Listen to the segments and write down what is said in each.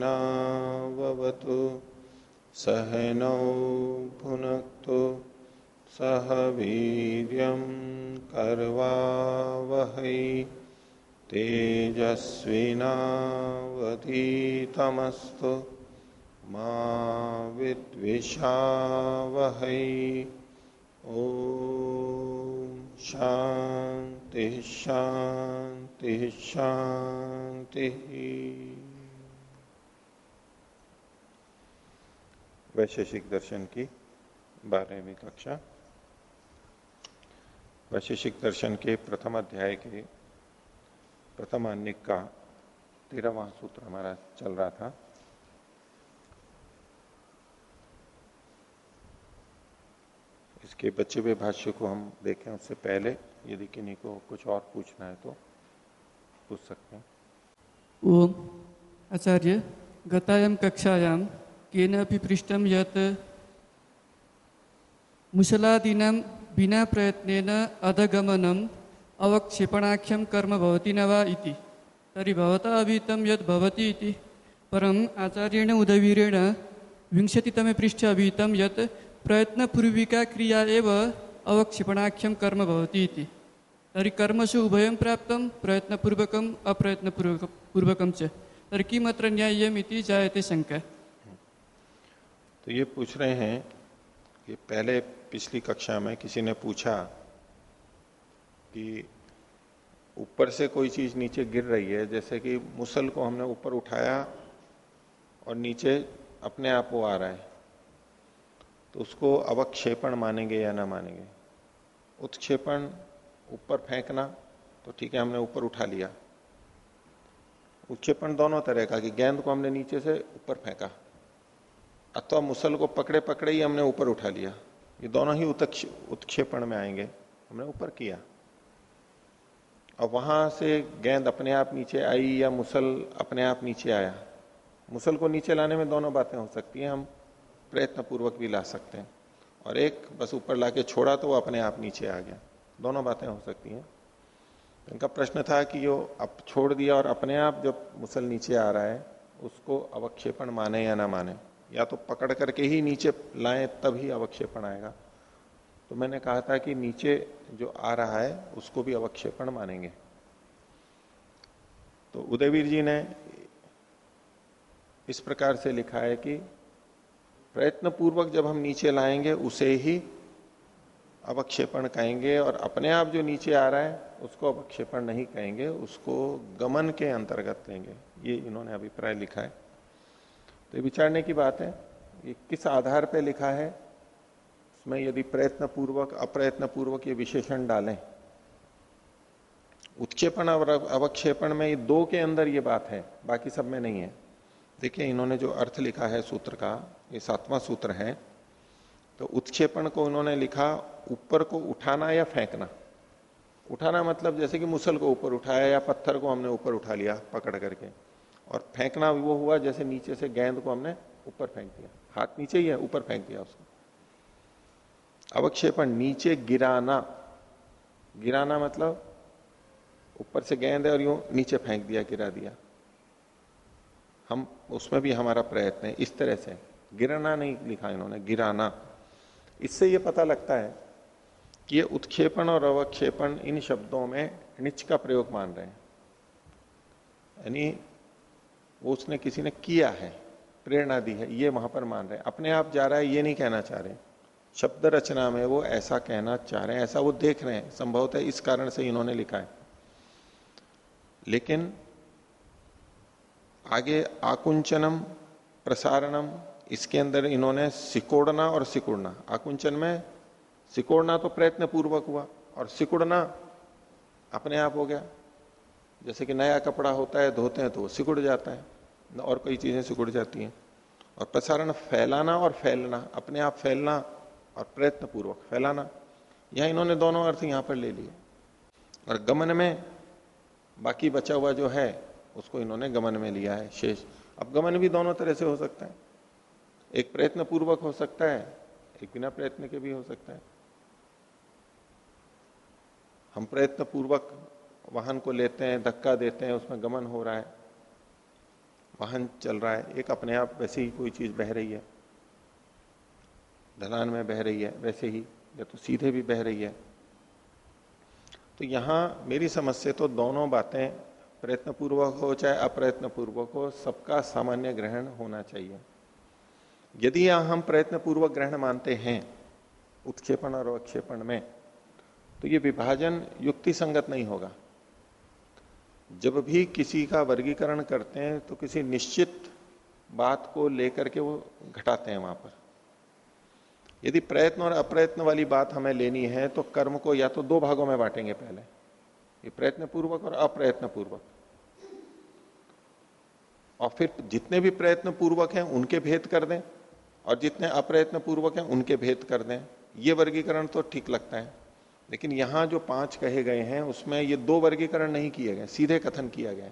सहनावतु सहनौ भुनक्तु। सह वीर कर्वावहै। तेजस्विनावधीतमस्तु। मा विद्विषावहै। ओ शांति शांति शांति वैशेषिक दर्शन की बारहवीं कक्षा। वैशेषिक दर्शन के प्रथम अध्याय के प्रथम अन्य का तेरहवा सूत्र हमारा चल रहा था। इसके बच्चे हुए भाष्य को हम देखें उससे पहले, यदि किन्हीं को कुछ और पूछना है तो पूछ सकते हैं। ओम आचार्य गतायाम कक्षायां केनापि पृष्टं यत् मुसलादीनां बिना प्रयत्नेन अधगमनम् कर्म भवति न वा इति। तर्हि भवता अभिहितं यद् भवति आचार्येण उदवीरेण विंशतितमे पृष्ठे अभिहितं यत् प्रयत्नपूर्विका क्रिया एव कर्म इति। तर्हि कर्मसु उभयं प्राप्तं, प्रयत्नपूर्वकम् अप्रयत्नपूर्वक पूर्वकं च। तर्हि किमत्र न्याय्यम् जायते शङ्का। तो ये पूछ रहे हैं कि पहले पिछली कक्षा में किसी ने पूछा कि ऊपर से कोई चीज़ नीचे गिर रही है, जैसे कि मुसल को हमने ऊपर उठाया और नीचे अपने आप वो आ रहा है तो उसको अवक्षेपण मानेंगे या ना मानेंगे? उत्क्षेपण, ऊपर फेंकना तो ठीक है, हमने ऊपर उठा लिया। उत्क्षेपण दोनों तरह का, कि गेंद को हमने नीचे से ऊपर फेंका। अथवा मुसल को पकड़े पकड़े ही हमने ऊपर उठा लिया। ये दोनों ही उत्क्षेपण में आएँगे। हमने ऊपर किया। और वहाँ से गेंद अपने आप नीचे आई या मुसल अपने आप नीचे आया? मुसल को नीचे लाने में दोनों बातें हो सकती हैं। हम प्रयत्न पूर्वक भी ला सकते हैं। और एक बस ऊपर लाके छोड़ा तो वो अपने आप नीचे आ गया। दोनों बातें हो सकती हैं। इनका प्रश्न था कि यो अब छोड़ दिया और अपने आप जब मुसल नीचे आ रहा है, उसको अवक्षेपण माने या ना माने? या तो पकड़ करके ही नीचे लाएँ, तभी अवक्षेपण आएगा। तो मैंने कहा था कि नीचे जो आ रहा है, उसको भी अवक्षेपण मानेंगे। तो उदयवीर जी ने इस प्रकार से लिखा है कि प्रयत्न पूर्वक जब हम नीचे लाएँगे, उसे ही अवक्षेपण कहेंगे और अपने आप जो नीचे आ रहा है, उसको अवक्षेपण नहीं कहेंगे, उसको गमन के अंतर्गत लेंगे ये इन्होंने अभिप्राय लिखा है। तो ये विचारने की बात है, ये किस आधार पे लिखा है उसमें यदि प्रयत्न पूर्वक अप्रयत्न पूर्वक ये विशेषण डालें। उत्क्षेपण और अवक्षेपण में ये दो के अंदर ये बात है, बाकी सब में नहीं है। देखिए, इन्होंने जो अर्थ लिखा है सूत्र का, ये सातवां सूत्र है तो उत्क्षेपण को उन्होंने लिखा ऊपर को उठाना या फेंकना। उठाना मतलब जैसे कि मुसल को ऊपर उठाया या पत्थर को हमने ऊपर उठा लिया पकड़ करके। और फेंकना वो हुआ जैसे नीचे से गेंद को हमने ऊपर फेंक दिया। हाथ नीचे ही है, ऊपर फेंक दिया उसको। अवक्षेपण, नीचे गिराना। गिराना मतलब ऊपर से गेंद है और यूँ नीचे फेंक दिया, गिरा दिया। हम, उसमें भी हमारा प्रयत्न है, इस तरह से। गिराना नहीं लिखा इन्होंने, गिराना। इससे यह पता लगता है कि ये उत्क्षेपण और अवक्षेपण इन शब्दों में निच का प्रयोग मान रहे हैं। यानी वो उसने किसी ने किया है, प्रेरणा दी है, ये वहाँ पर मान रहे। हैं अपने आप जा रहा है, ये नहीं कहना चाह रहे। शब्द रचना में वो ऐसा कहना चाह रहे हैं, ऐसा वो देख रहे हैं, संभवतः इस कारण से इन्होंने लिखा है। लेकिन आगे आकुंचनम, प्रसारणम, इसके अंदर इन्होंने सिकोड़ना और सिकुड़ना। आकुंचन में सिकोड़ना तो प्रयत्न पूर्वक हुआ, और सिकुड़ना अपने आप हो गया। जैसे कि नया कपड़ा होता है, धोते हैं तो वो सिकुड़ जाता है, और कई चीज़ें सिकुड़ जाती हैं। और प्रसारण फैलाना और फैलना, अपने आप फैलना और प्रयत्न पूर्वक फैलाना, यह इन्होंने दोनों अर्थ यहाँ पर ले लिए। और गमन में बाकी बचा हुआ जो है, उसको इन्होंने गमन में लिया है शेष। अब गमन भी दोनों तरह से हो सकता है। एक प्रयत्न पूर्वक हो सकता है, एक बिना प्रयत्न के भी हो सकता है। हम प्रयत्न पूर्वक वाहन को लेते हैं, धक्का देते हैं, उसमें गमन हो रहा है। वाहन चल रहा है, एक अपने आप वैसे ही कोई चीज़ बह रही है। ढलान में बह रही है, वैसे ही, या तो सीधे भी बह रही है। तो यहाँ मेरी समझ से तो दोनों बातें प्रयत्न पूर्वक हो चाहे अप्रयत्न पूर्वक हो, सबका सामान्य ग्रहण होना चाहिए। यदि हम प्रयत्न पूर्वक ग्रहण मानते हैं, उत्क्षेपण और अवक्षेपण में तो ये विभाजन युक्ति संगत नहीं होगा। जब भी किसी का वर्गीकरण करते हैं तो किसी निश्चित बात को लेकर के वो घटाते हैं वहाँ पर। यदि प्रयत्न और अप्रयत्न वाली बात हमें लेनी है तो कर्म को या तो दो भागों में बांटेंगे पहले। ये प्रयत्न पूर्वक और अप्रयत्न पूर्वक और फिर जितने भी प्रयत्न पूर्वक हैं, उनके भेद कर दें। और जितने अप्रयत्न पूर्वक हैं, उनके भेद कर दें। ये वर्गीकरण तो ठीक लगता है। लेकिन यहाँ जो पाँच कहे गए हैं, उसमें ये दो वर्गीकरण नहीं किए गए, सीधे कथन किया गया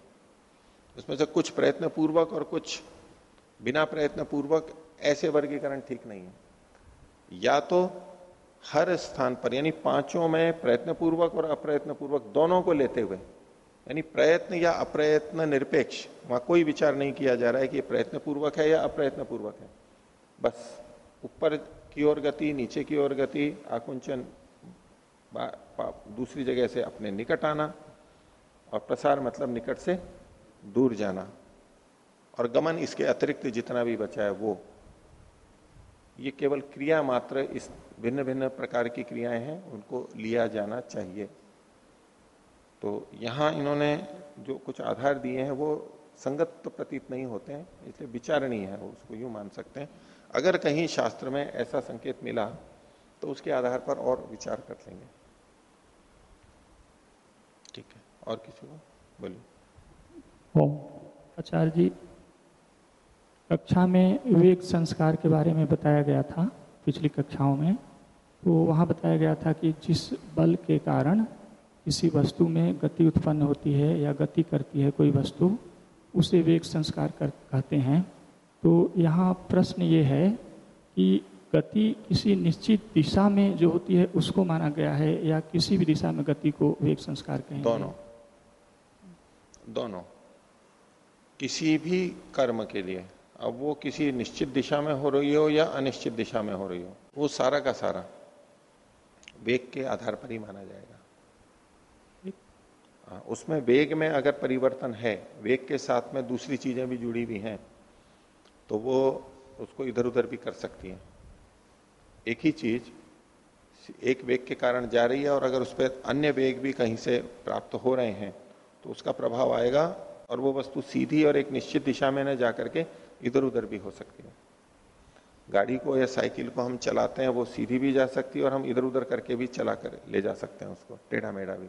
उसमें से कुछ प्रयत्न पूर्वक और कुछ बिना प्रयत्न पूर्वक ऐसे वर्गीकरण ठीक नहीं है। या तो हर स्थान पर, यानी पाँचों में प्रयत्न पूर्वक और अप्रयत्न पूर्वक दोनों को लेते हुए, यानी प्रयत्न या अप्रयत्न निरपेक्ष, वहाँ कोई विचार नहीं किया जा रहा है कि प्रयत्न पूर्वक है या अप्रयत्न पूर्वक है। बस, ऊपर की ओर गति, नीचे की ओर गति, आकुंचन दूसरी जगह से अपने निकट आना और प्रसार मतलब निकट से दूर जाना। और गमन इसके अतिरिक्त जितना भी बचा है वो। ये केवल क्रिया मात्र इस भिन्न भिन्न प्रकार की क्रियाएँ हैं, उनको लिया जाना चाहिए। तो यहाँ इन्होंने जो कुछ आधार दिए हैं, वो संगत तो प्रतीत नहीं होते हैं, इसलिए विचारणीय है, उसको यूँ मान सकते हैं। अगर कहीं शास्त्र में ऐसा संकेत मिला तो उसके आधार पर और विचार कर लेंगे। ठीक है। और किसी को? बोलिए। ओम। आचार्य जी कक्षा में विवेक संस्कार के बारे में बताया गया था पिछली कक्षाओं में। तो वहाँ बताया गया था कि जिस बल के कारण किसी वस्तु में गति उत्पन्न होती है या गति करती है कोई वस्तु उसे वेग संस्कार कर कहते हैं। तो यहाँ प्रश्न ये है कि गति किसी निश्चित दिशा में जो होती है उसको माना गया है या किसी भी दिशा में गति को वेग संस्कार कहेंगे? दोनों। दोनों। किसी भी कर्म के लिए। अब वो किसी निश्चित दिशा में हो रही हो या अनिश्चित दिशा में हो रही हो वो सारा का सारा वेग के आधार पर ही माना जाएगा। हाँ, उसमें वेग में अगर परिवर्तन है वेग के साथ में दूसरी चीज़ें भी जुड़ी हुई हैं तो वो उसको इधर उधर भी कर सकती है। एक ही चीज़ एक वेग के कारण जा रही है और अगर उस पर अन्य वेग भी कहीं से प्राप्त हो रहे हैं तो उसका प्रभाव आएगा और वो वस्तु सीधी और एक निश्चित दिशा में न जा करके इधर उधर भी हो सकती है। गाड़ी को या साइकिल को हम चलाते हैं, वो सीधी भी जा सकती है और हम इधर उधर करके भी चला कर ले जा सकते हैं उसको टेढ़ा मेढ़ा भी।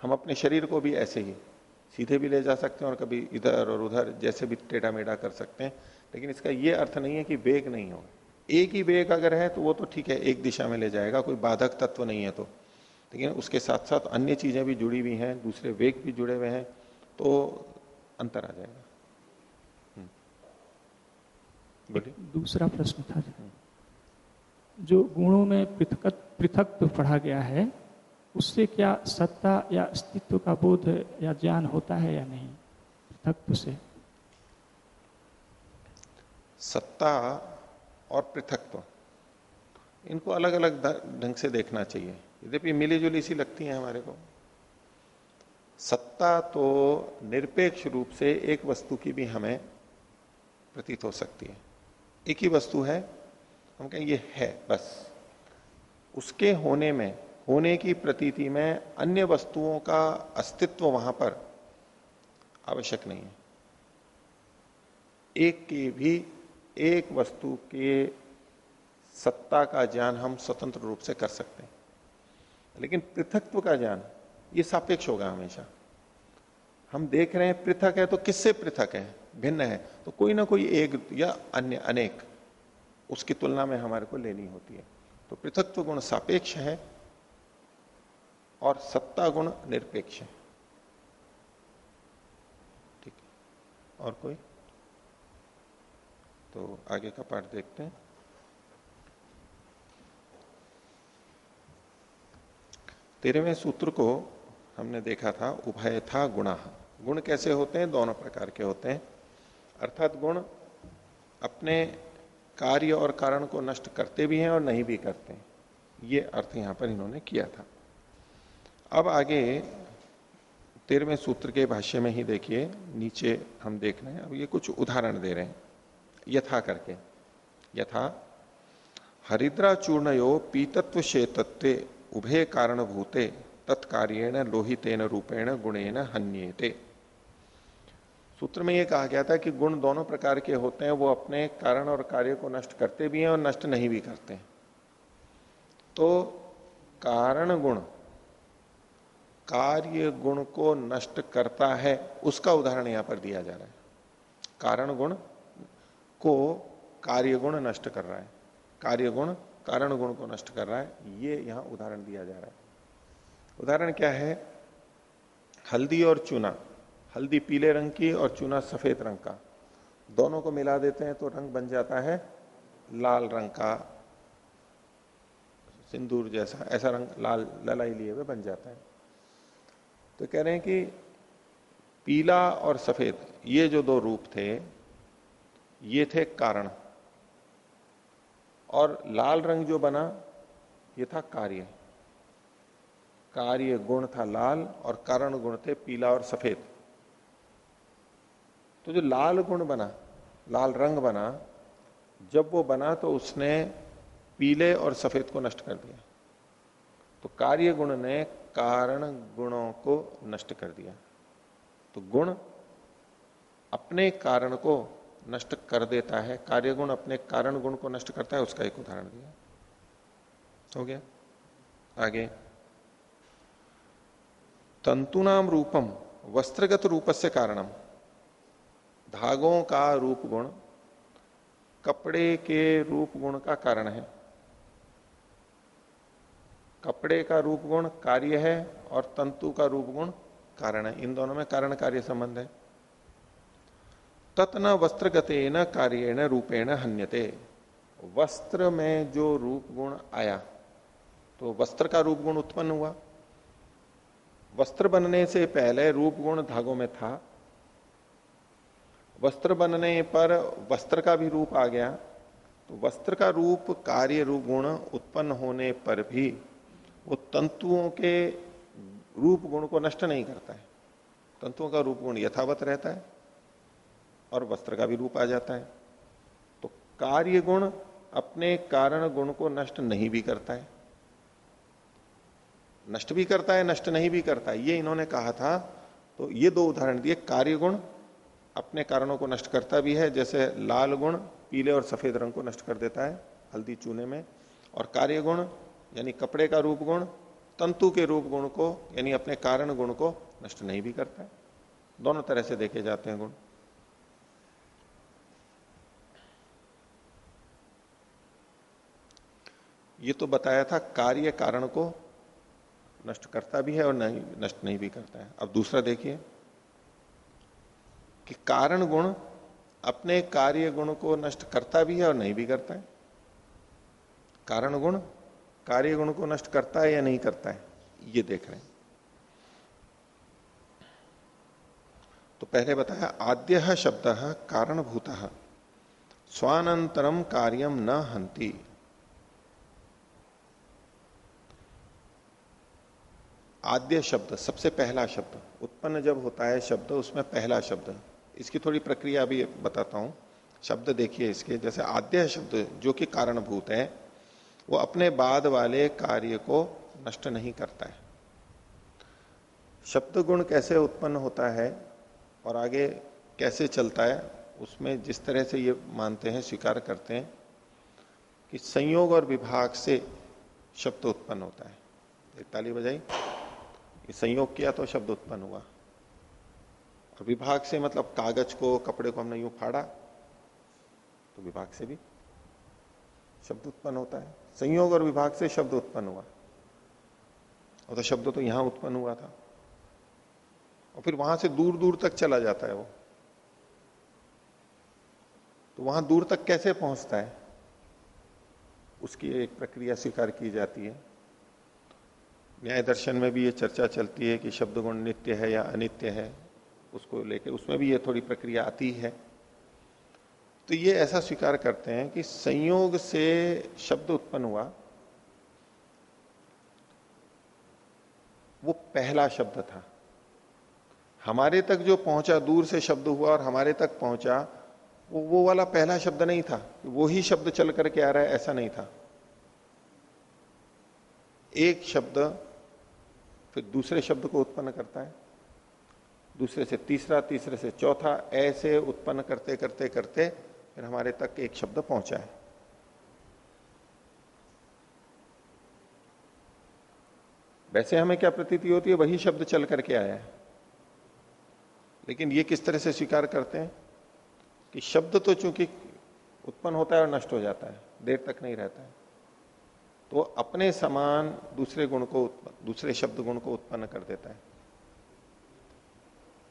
हम अपने शरीर को भी ऐसे ही सीधे भी ले जा सकते हैं और कभी इधर और उधर जैसे भी टेढ़ा मेढ़ा कर सकते हैं, लेकिन इसका ये अर्थ नहीं है कि वेग नहीं होगा। एक ही वेग अगर है तो वो तो ठीक है एक दिशा में ले जाएगा कोई बाधक तत्व नहीं है तो। लेकिन उसके साथ साथ अन्य चीज़ें भी जुड़ी हुई हैं दूसरे वेग भी जुड़े हुए हैं तो अंतर आ जाएगा। दूसरा प्रश्न था। जो गुणों में पृथक पृथक पढ़ा गया है उससे क्या सत्ता या अस्तित्व का बोध या ज्ञान होता है या नहीं? पृथकत्व से। सत्ता और पृथकत्व। इनको अलग अलग ढंग से देखना चाहिए। यद्यपि मिली जुली सी लगती है हमारे को। सत्ता तो निरपेक्ष रूप से एक वस्तु की भी हमें प्रतीत हो सकती है। एक ही वस्तु है, हम कहें ये है, बस। उसके होने में, होने की प्रतीति में अन्य वस्तुओं का अस्तित्व वहाँ पर आवश्यक नहीं है। एक की भी एक वस्तु के सत्ता का ज्ञान हम स्वतंत्र रूप से कर सकते हैं। लेकिन पृथकत्व का ज्ञान, ये सापेक्ष होगा हमेशा। हम देख रहे हैं पृथक है तो किससे पृथक है? भिन्न है। तो कोई ना कोई एक या अन्य, अनेक, उसकी तुलना में हमारे को लेनी होती है। तो पृथकत्व गुण सापेक्ष है और सत्ता गुण निरपेक्ष है। ठीक और कोई? तो आगे का पाठ देखते हैं। तेरहवें सूत्र को हमने देखा था उभय था गुणा। गुण कैसे होते हैं? दोनों प्रकार के होते हैं। अर्थात गुण अपने कार्य और कारण को नष्ट करते भी हैं और नहीं भी करते ये अर्थ यहाँ पर इन्होंने किया था। अब आगे तेरहवें सूत्र के भाष्य में ही देखिए, नीचे हम देख रहे हैं। अब ये कुछ उदाहरण दे रहे हैं। यथा करके। यथा हरिद्रा चूर्णयो पीतत्व शेतत्व उभय कारण भूते तत्कार्येण लोहितेन रूपेण गुणेन हन्येते। सूत्र में यह कहा गया था कि गुण दोनों प्रकार के होते हैं, वो अपने कारण और कार्य को नष्ट करते भी हैं और नष्ट नहीं भी करते। तो कारण गुण, कार्य गुण को नष्ट करता है, उसका उदाहरण यहाँ पर दिया जा रहा है। कारण गुण को कार्य गुण नष्ट कर रहा है। कार्य गुण कारण गुण को नष्ट कर रहा है। ये यहाँ उदाहरण दिया जा रहा है। उदाहरण क्या है? हल्दी और चूना। हल्दी पीले रंग की और चूना सफ़ेद रंग का। दोनों को मिला देते हैं तो रंग बन जाता है लाल रंग का। सिंदूर जैसा, ऐसा रंग लाल, ललाई लिए हुए बन जाता है। तो कह रहे हैं कि पीला और सफ़ेद, ये जो दो रूप थे ये थे कारण। और लाल रंग जो बना, ये था कार्य। कार्य गुण था लाल और कारण गुण थे पीला और सफ़ेद। तो जो लाल गुण बना, लाल रंग बना, जब वो बना तो उसने पीले और सफ़ेद को नष्ट कर दिया। तो कार्य गुण ने कारण गुणों को नष्ट कर दिया। तो गुण अपने कारण को नष्ट कर देता है कार्य गुण अपने कारण गुण को नष्ट करता है, उसका एक उदाहरण दिया हो। गया? आगे। तंतुनाम रूपम, वस्त्रगत रूप से कारणम। धागों का रूप गुण, कपड़े के रूप गुण का कारण है। कपड़े का रूप गुण कार्य है और तंतु का रूप गुण कारण है। इन दोनों में कारण कार्य संबंध है। तत्न वस्त्रगते न कार्य न रूपेण हन्यते। वस्त्र में जो रूप गुण आया तो वस्त्र का रूप गुण उत्पन्न हुआ। वस्त्र बनने से पहले रूप गुण धागों में था। वस्त्र बनने पर वस्त्र का भी रूप आ गया। तो वस्त्र का रूप कार्य रूप गुण उत्पन्न होने पर भी वो तंतुओं के रूप गुण को नष्ट नहीं करता है। तंतुओं का रूप गुण यथावत रहता है। और वस्त्र का भी रूप आ जाता है। तो कार्य गुण अपने कारण गुण को नष्ट नहीं भी करता है। नष्ट भी करता है, नष्ट नहीं भी करता है, ये इन्होंने कहा था। तो ये दो उदाहरण दिए। कार्य गुण अपने कारणों को नष्ट करता भी है, जैसे लाल गुण पीले और सफ़ेद रंग को नष्ट कर देता है, हल्दी चूने में। और कार्य गुण, यानी कपड़े का रूप गुण, तंतु के रूप गुण को, यानी अपने कारण गुण को नष्ट नहीं भी करता है। दोनों तरह से देखे जाते हैं गुण। ये तो बताया था कार्य कारण को नष्ट करता भी है और नहीं, नष्ट नहीं भी करता है। अब दूसरा देखिए कि कारण गुण अपने कार्य गुण को नष्ट करता भी है और नहीं भी करता है। कारण गुण कार्य गुण को नष्ट करता है या नहीं करता है, ये देख रहे हैं। तो पहले बताया, आद्य शब्द कारणभूत स्वानंतरम कार्यम न हंती आद्य शब्द, सबसे पहला शब्द, उत्पन्न जब होता है शब्द, उसमें पहला शब्द। इसकी थोड़ी प्रक्रिया भी बताता हूँ। शब्द देखिए इसके, जैसे आद्य शब्द, जो कि कारणभूत है, वो अपने बाद वाले कार्य को नष्ट नहीं करता है। शब्द गुण कैसे उत्पन्न होता है और आगे कैसे चलता है, उसमें जिस तरह से ये मानते हैं, स्वीकार करते हैं, कि संयोग और विभाग से शब्द उत्पन्न होता है। एक ताली बजाई। संयोग किया तो शब्द उत्पन्न हुआ। और विभाग से मतलब कागज़ को, कपड़े को हमने यूँ फाड़ा तो विभाग से भी शब्द उत्पन्न होता है। संयोग और विभाग से शब्द उत्पन्न हुआ। और तो शब्द तो यहाँ उत्पन्न हुआ था। और फिर वहाँ से दूर दूर तक चला जाता है वो। तो वहाँ दूर तक कैसे पहुँचता है? उसकी एक प्रक्रिया स्वीकार की जाती है। न्याय दर्शन में भी ये चर्चा चलती है कि शब्द गुण नित्य है या अनित्य है, उसको लेकर उसमें भी ये थोड़ी प्रक्रिया आती है। तो ये ऐसा स्वीकार करते हैं कि संयोग से शब्द उत्पन्न हुआ, वो पहला शब्द था। हमारे तक जो पहुँचा, दूर से शब्द हुआ और हमारे तक पहुँचा, वो वो वाला पहला शब्द नहीं था। वो ही शब्द चल करके आ रहा है, ऐसा नहीं था। एक शब्द फिर दूसरे शब्द को उत्पन्न करता है। दूसरे से तीसरा, तीसरे से चौथा, ऐसे उत्पन्न करते करते करते फिर हमारे तक एक शब्द पहुँचा है। वैसे हमें क्या प्रतीति होती है? वही शब्द चल करके आया है। लेकिन ये किस तरह से स्वीकार करते हैं कि शब्द तो चूँकि उत्पन्न होता है और नष्ट हो जाता है, देर तक नहीं रहता है। तो अपने समान दूसरे गुण को दूसरे शब्द गुण को उत्पन्न कर देता है।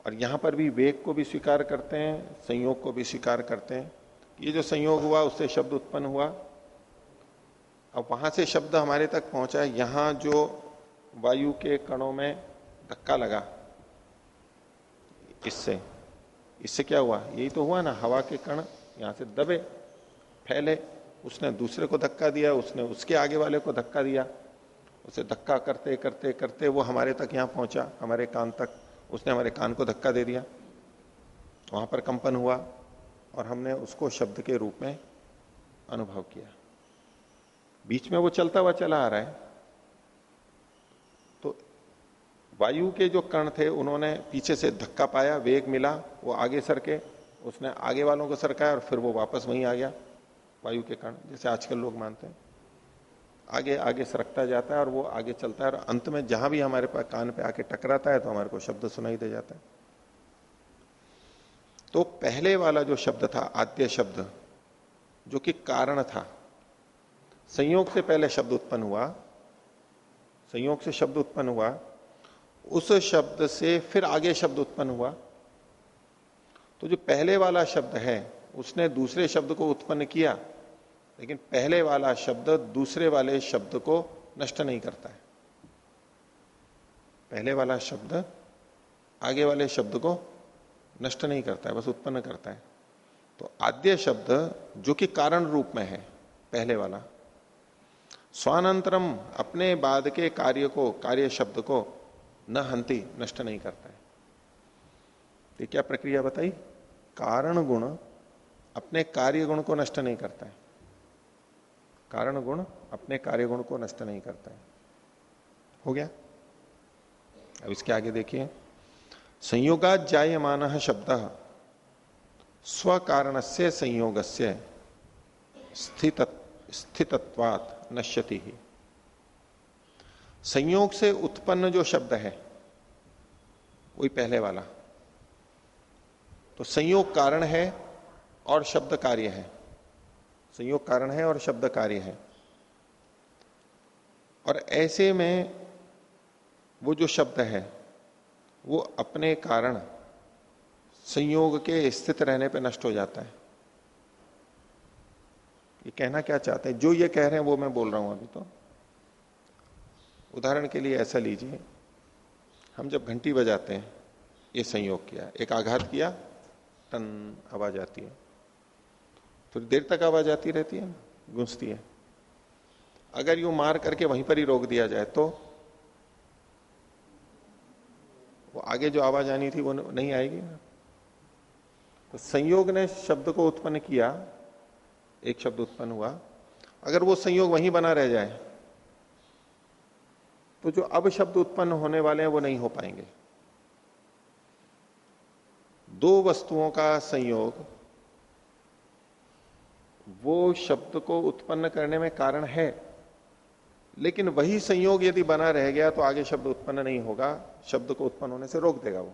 और यहाँ पर भी वेग को भी स्वीकार करते हैं, संयोग को भी स्वीकार करते हैं। ये जो संयोग हुआ, उससे शब्द उत्पन्न हुआ। अब वहाँ से शब्द हमारे तक पहुँचा, यहाँ जो वायु के कणों में धक्का लगा, इससे इससे क्या हुआ? यही तो हुआ ना, हवा के कण यहाँ से दबे, फैले। उसने दूसरे को धक्का दिया, उसने उसके आगे वाले को धक्का दिया। उसे धक्का करते करते करते वो हमारे तक यहाँ पहुँचा, हमारे कान तक। उसने हमारे कान को धक्का दे दिया। वहाँ पर कंपन हुआ और हमने उसको शब्द के रूप में अनुभव किया। बीच में वो चलता हुआ चला आ रहा है। तो वायु के जो कण थे, उन्होंने पीछे से धक्का पाया, वेग मिला, वो आगे सरके उसने आगे वालों को सरकाया और फिर वो वापस वहीं आ गया। वायु के कण जैसे आजकल लोग मानते हैं। आगे आगे सरकता जाता है और वो आगे चलता है और अंत में जहाँ भी हमारे पास कान पे आके टकराता है तो हमारे को शब्द सुनाई दे जाता है। तो पहले वाला जो शब्द था, आद्य शब्द, जो कि कारण था, संयोग से पहले शब्द उत्पन्न हुआ, संयोग से शब्द उत्पन्न हुआ, उस शब्द से फिर आगे शब्द उत्पन्न हुआ। तो जो पहले वाला शब्द है, उसने दूसरे शब्द को उत्पन्न किया। लेकिन पहले वाला शब्द दूसरे वाले शब्द को नष्ट नहीं करता है। पहले वाला शब्द आगे वाले शब्द को नष्ट नहीं करता है, बस उत्पन्न करता है। तो आद्य शब्द, जो कि कारण रूप में है, पहले वाला, स्वानंतरम अपने बाद के कार्य को, कार्य शब्द को न हंती, नष्ट नहीं करता है। ये क्या प्रक्रिया बताई? कारण गुण अपने कार्य गुण को नष्ट नहीं करता है। कारण गुण अपने कार्य गुण को नष्ट नहीं करता है। हो गया? अब इसके आगे देखिए। संयोगा जायमान शब्द स्व कारण से संयोग से स्थित स्थितत्वात नश्यति ही। संयोग से उत्पन्न जो शब्द है, वही पहले वाला। तो संयोग कारण है और शब्द कार्य है। संयोग कारण है और शब्द कार्य है। और ऐसे में वो जो शब्द है, वो अपने कारण संयोग के स्थित रहने पे नष्ट हो जाता है। ये कहना क्या चाहते हैं? जो ये कह रहे हैं, वो मैं बोल रहा हूँ अभी तो। उदाहरण के लिए ऐसा लीजिए, हम जब घंटी बजाते हैं, ये संयोग किया, एक आघात किया, टन, आवाज़ आती है। थोड़ी देर तक आवाज़ आती रहती है, गूंजती है। अगर यूँ मार करके वहीं पर ही रोक दिया जाए तो वो आगे जो आवाज़ आनी थी वो नहीं आएगी ना। तो संयोग ने शब्द को उत्पन्न किया, एक शब्द उत्पन्न हुआ। अगर वो संयोग वहीं बना रह जाए तो जो अब शब्द उत्पन्न होने वाले हैं वो नहीं हो पाएँगे। दो वस्तुओं का संयोग वो शब्द को उत्पन्न करने में कारण है। लेकिन वही संयोग यदि बना रह गया तो आगे शब्द उत्पन्न नहीं होगा। शब्द को उत्पन्न होने से रोक देगा वो।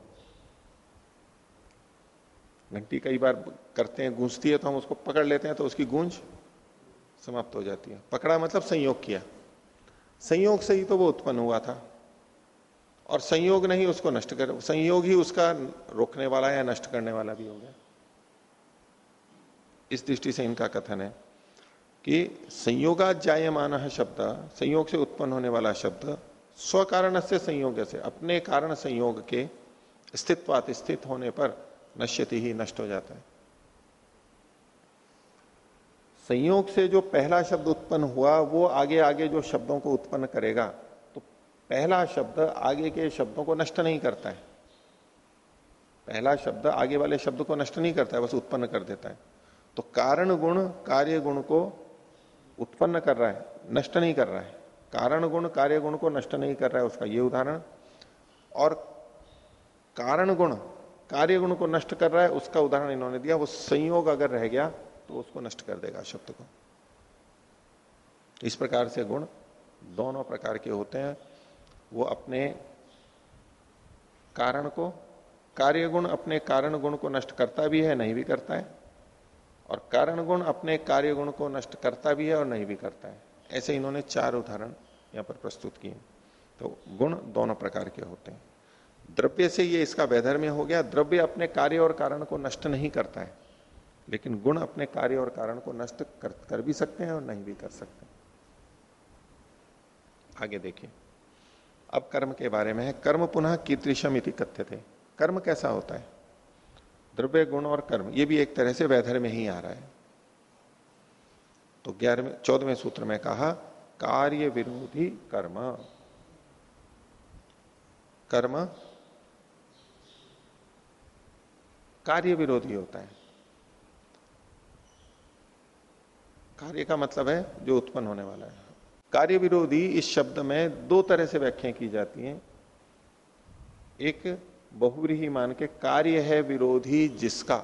घंटी कई बार करते हैं, गूंजती है तो हम उसको पकड़ लेते हैं तो उसकी गूंज समाप्त हो जाती है। पकड़ा मतलब संयोग किया। संयोग से ही तो वो उत्पन्न हुआ था। और संयोग नहीं उसको नष्ट कर, संयोग ही उसका रोकने वाला या नष्ट करने वाला भी हो गया। इस दृष्टि से इनका कथन है कि संयोगा जायमान शब्द, संयोग से उत्पन्न होने वाला शब्द स्व कारण से संयोग से, अपने कारण संयोग के स्थित्वात स्थित होने पर नश्यति ही नष्ट हो जाता है। संयोग से जो पहला शब्द उत्पन्न हुआ, वो आगे आगे जो शब्दों को उत्पन्न करेगा तो पहला शब्द आगे के शब्दों को नष्ट नहीं करता है। पहला शब्द आगे वाले शब्द को नष्ट नहीं करता है, बस उत्पन्न कर देता है। तो कारण गुण, कार्य गुण को उत्पन्न कर रहा है, नष्ट नहीं कर रहा है। कारण गुण, कार्य गुण को नष्ट नहीं कर रहा है, उसका ये उदाहरण। और कारण गुण, कार्य गुण को नष्ट कर रहा है, उसका उदाहरण इन्होंने दिया। वो संयोग अगर रह गया तो उसको नष्ट कर देगा शब्द को। इस प्रकार से गुण दोनों प्रकार के होते हैं। वो अपने कारण को, कार्य गुण अपने कारण गुण को नष्ट करता भी है, नहीं भी करता है। और कारण गुण अपने कार्य गुण को नष्ट करता भी है और नहीं भी करता है। ऐसे इन्होंने चार उदाहरण यहाँ पर प्रस्तुत किए। तो गुण दोनों प्रकार के होते हैं। द्रव्य से ये इसका वैधर्म्य हो गया। द्रव्य अपने कार्य और कारण को नष्ट नहीं करता है लेकिन गुण अपने कार्य और कारण को नष्ट कर, कर भी सकते हैं और नहीं भी कर सकते आगे देखिए। अब कर्म के बारे में है। कर्म पुनः कीर्तिशम इति कथ्य थे कर्म कैसा होता है? द्रव्य गुण और कर्म, ये भी एक तरह से वैधर में ही आ रहा है। तो ग्यारहवें, चौदहवें सूत्र में कहा, कार्य विरोधी कर्म। कर्म कार्य विरोधी होता है। कार्य का मतलब है जो उत्पन्न होने वाला है। कार्य विरोधी इस शब्द में दो तरह से व्याख्या की जाती है। एक बहुव्रीही मान के कार्य है विरोधी जिसका।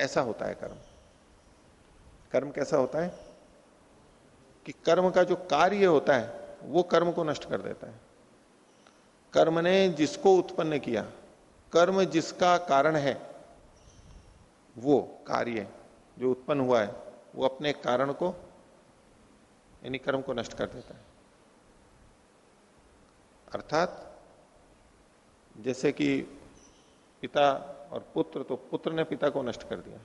ऐसा होता है कर्म। कर्म कैसा होता है? कि कर्म का जो कार्य होता है, वो कर्म को नष्ट कर देता है। कर्म ने जिसको उत्पन्न किया, कर्म जिसका कारण है, वो कार्य जो उत्पन्न हुआ है, वो अपने कारण को, यानी कर्म को नष्ट कर देता है। अर्थात जैसे कि पिता और पुत्र तो पुत्र ने पिता को नष्ट कर दिया।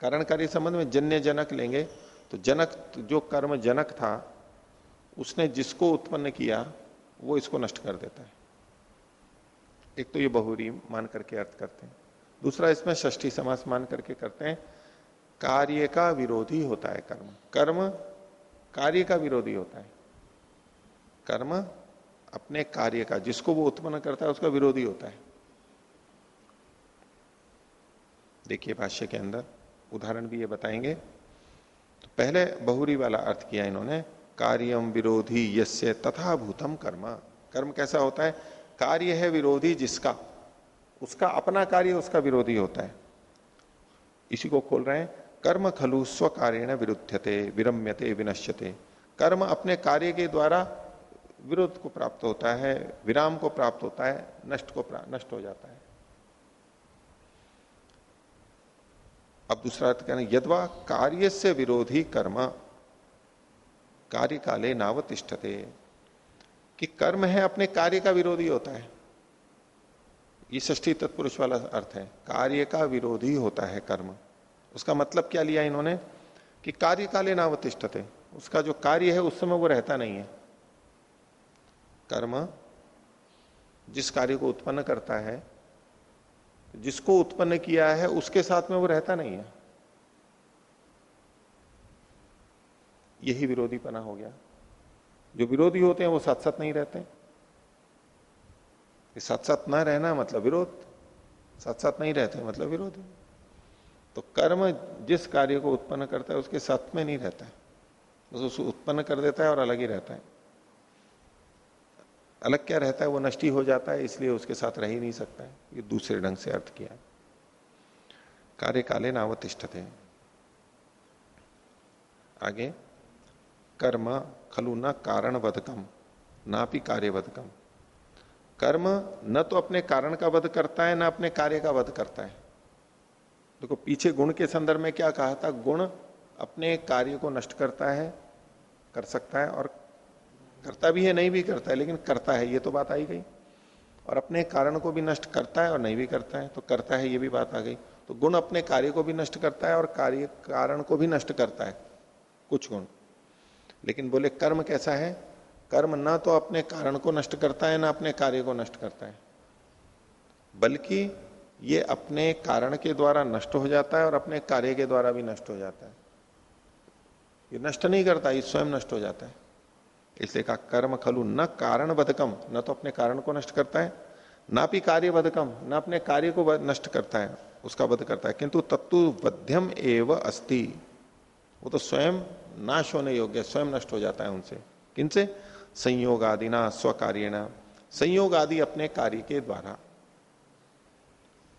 कारण कार्य संबंध में जन्य जनक लेंगे तो जनक, जो कर्म जनक था, उसने जिसको उत्पन्न किया, वो इसको नष्ट कर देता है। एक तो ये बहुरी मान करके अर्थ करते हैं। दूसरा, इसमें षष्ठी समास मान करके करते हैं, कार्य का विरोधी होता है कर्म। कर्म कार्य का विरोधी होता है। कर्म अपने कार्य का, जिसको वो उत्पन्न करता है, उसका विरोधी होता है। देखिए भाष्य के अंदर, उदाहरण भी ये बताएँगे। तो पहले बहुरी वाला अर्थ किया इन्होंने कार्यम विरोधी यस्य तथा भूतम कर्म। कर्म कैसा होता है? कार्य है विरोधी जिसका, उसका अपना कार्य, उसका विरोधी होता है। इसी को खोल रहे हैं, कर्म खलु स्व कार्य विरुद्धते विरम्यते, विनश्यते। कर्म अपने कार्य के द्वारा विरोध को प्राप्त होता है, विराम को प्राप्त होता है, नष्ट को नष्ट हो जाता है। अब दूसरा अर्थ कहना, यदवा कार्य से विरोधी कर्म कार्य काले नावतिष्ठते। कि कर्म है, अपने कार्य का विरोधी होता है। ये ष्ठी तत्पुरुष वाला अर्थ है, कार्य का विरोधी होता है कर्म। उसका मतलब क्या लिया इन्होंने? कि कार्य काले नावतिष्ठते। उसका जो कार्य है, उस समय वो रहता नहीं है। कर्म जिस कार्य को उत्पन्न करता है, जिसको उत्पन्न किया है, उसके साथ में वो रहता नहीं है। यही विरोधीपना हो गया। जो विरोधी होते हैं, वो साथ साथ नहीं रहते। साथ साथ ना रहना मतलब विरोध। साथ साथ नहीं रहते मतलब विरोधी। तो कर्म जिस कार्य को उत्पन्न करता है, उसके साथ में नहीं रहता है। बस उसको उत्पन्न कर देता है और अलग ही रहता है। अलग क्या रहता है, वो नष्टी हो जाता है, इसलिए उसके साथ रह ही नहीं सकता है। ये दूसरे ढंग से अर्थ किया कार्य काले नावतिष्ठते आगे, कर्म, खलु न कारण वधकम ना भी कार्यवधकम। कर्म न तो अपने कारण का वध करता है, ना अपने कार्य का वध करता है। देखो, पीछे गुण के संदर्भ में क्या कहा था? गुण अपने कार्य को नष्ट करता है, कर सकता है और करता भी है, नहीं भी करता है, लेकिन करता है, ये तो बात आई गई। और अपने कारण को भी नष्ट करता है और नहीं भी करता है तो करता है, ये भी बात आ गई। तो गुण अपने कार्य को भी नष्ट करता है और कार्य, कारण को भी नष्ट करता है, कुछ गुण। लेकिन बोले, कर्म कैसा है? कर्म ना तो अपने कारण को नष्ट करता है, ना अपने कार्य को नष्ट करता है। बल्कि ये अपने कारण के द्वारा नष्ट हो जाता है और अपने कार्य के द्वारा भी नष्ट हो जाता है। ये नष्ट नहीं करता, ये स्वयं नष्ट हो जाता है। इसलिए कहा, कर्म खलु न कारण बधकम न तो अपने कारण को नष्ट करता है, ना भी कार्य बधकम न अपने कार्य को नष्ट करता है, उसका वध करता है। किंतु तत्व वध्यम एव अस्ति। वो तो स्वयं नाश होने योग्य, स्वयं नष्ट हो जाता है उनसे। किनसे? संयोग आदि ना स्वकार्यण। संयोग आदि अपने कार्य के द्वारा।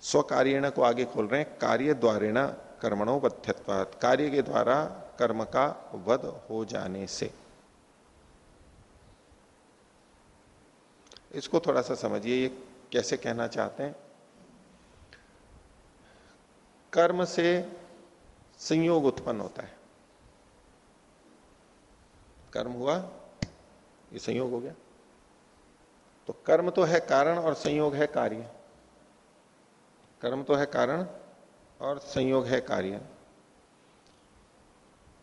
स्वकार्यण को आगे खोल रहे हैं कार्य द्वारेण कर्मणों बध्यत्वात कार्य के द्वारा कर्म का वध हो जाने से। इसको थोड़ा सा समझिए, ये कैसे कहना चाहते हैं। कर्म से संयोग उत्पन्न होता है। कर्म हुआ, ये संयोग हो गया। तो कर्म तो है कारण और संयोग है कार्य। कर्म तो है कारण और संयोग है कार्य।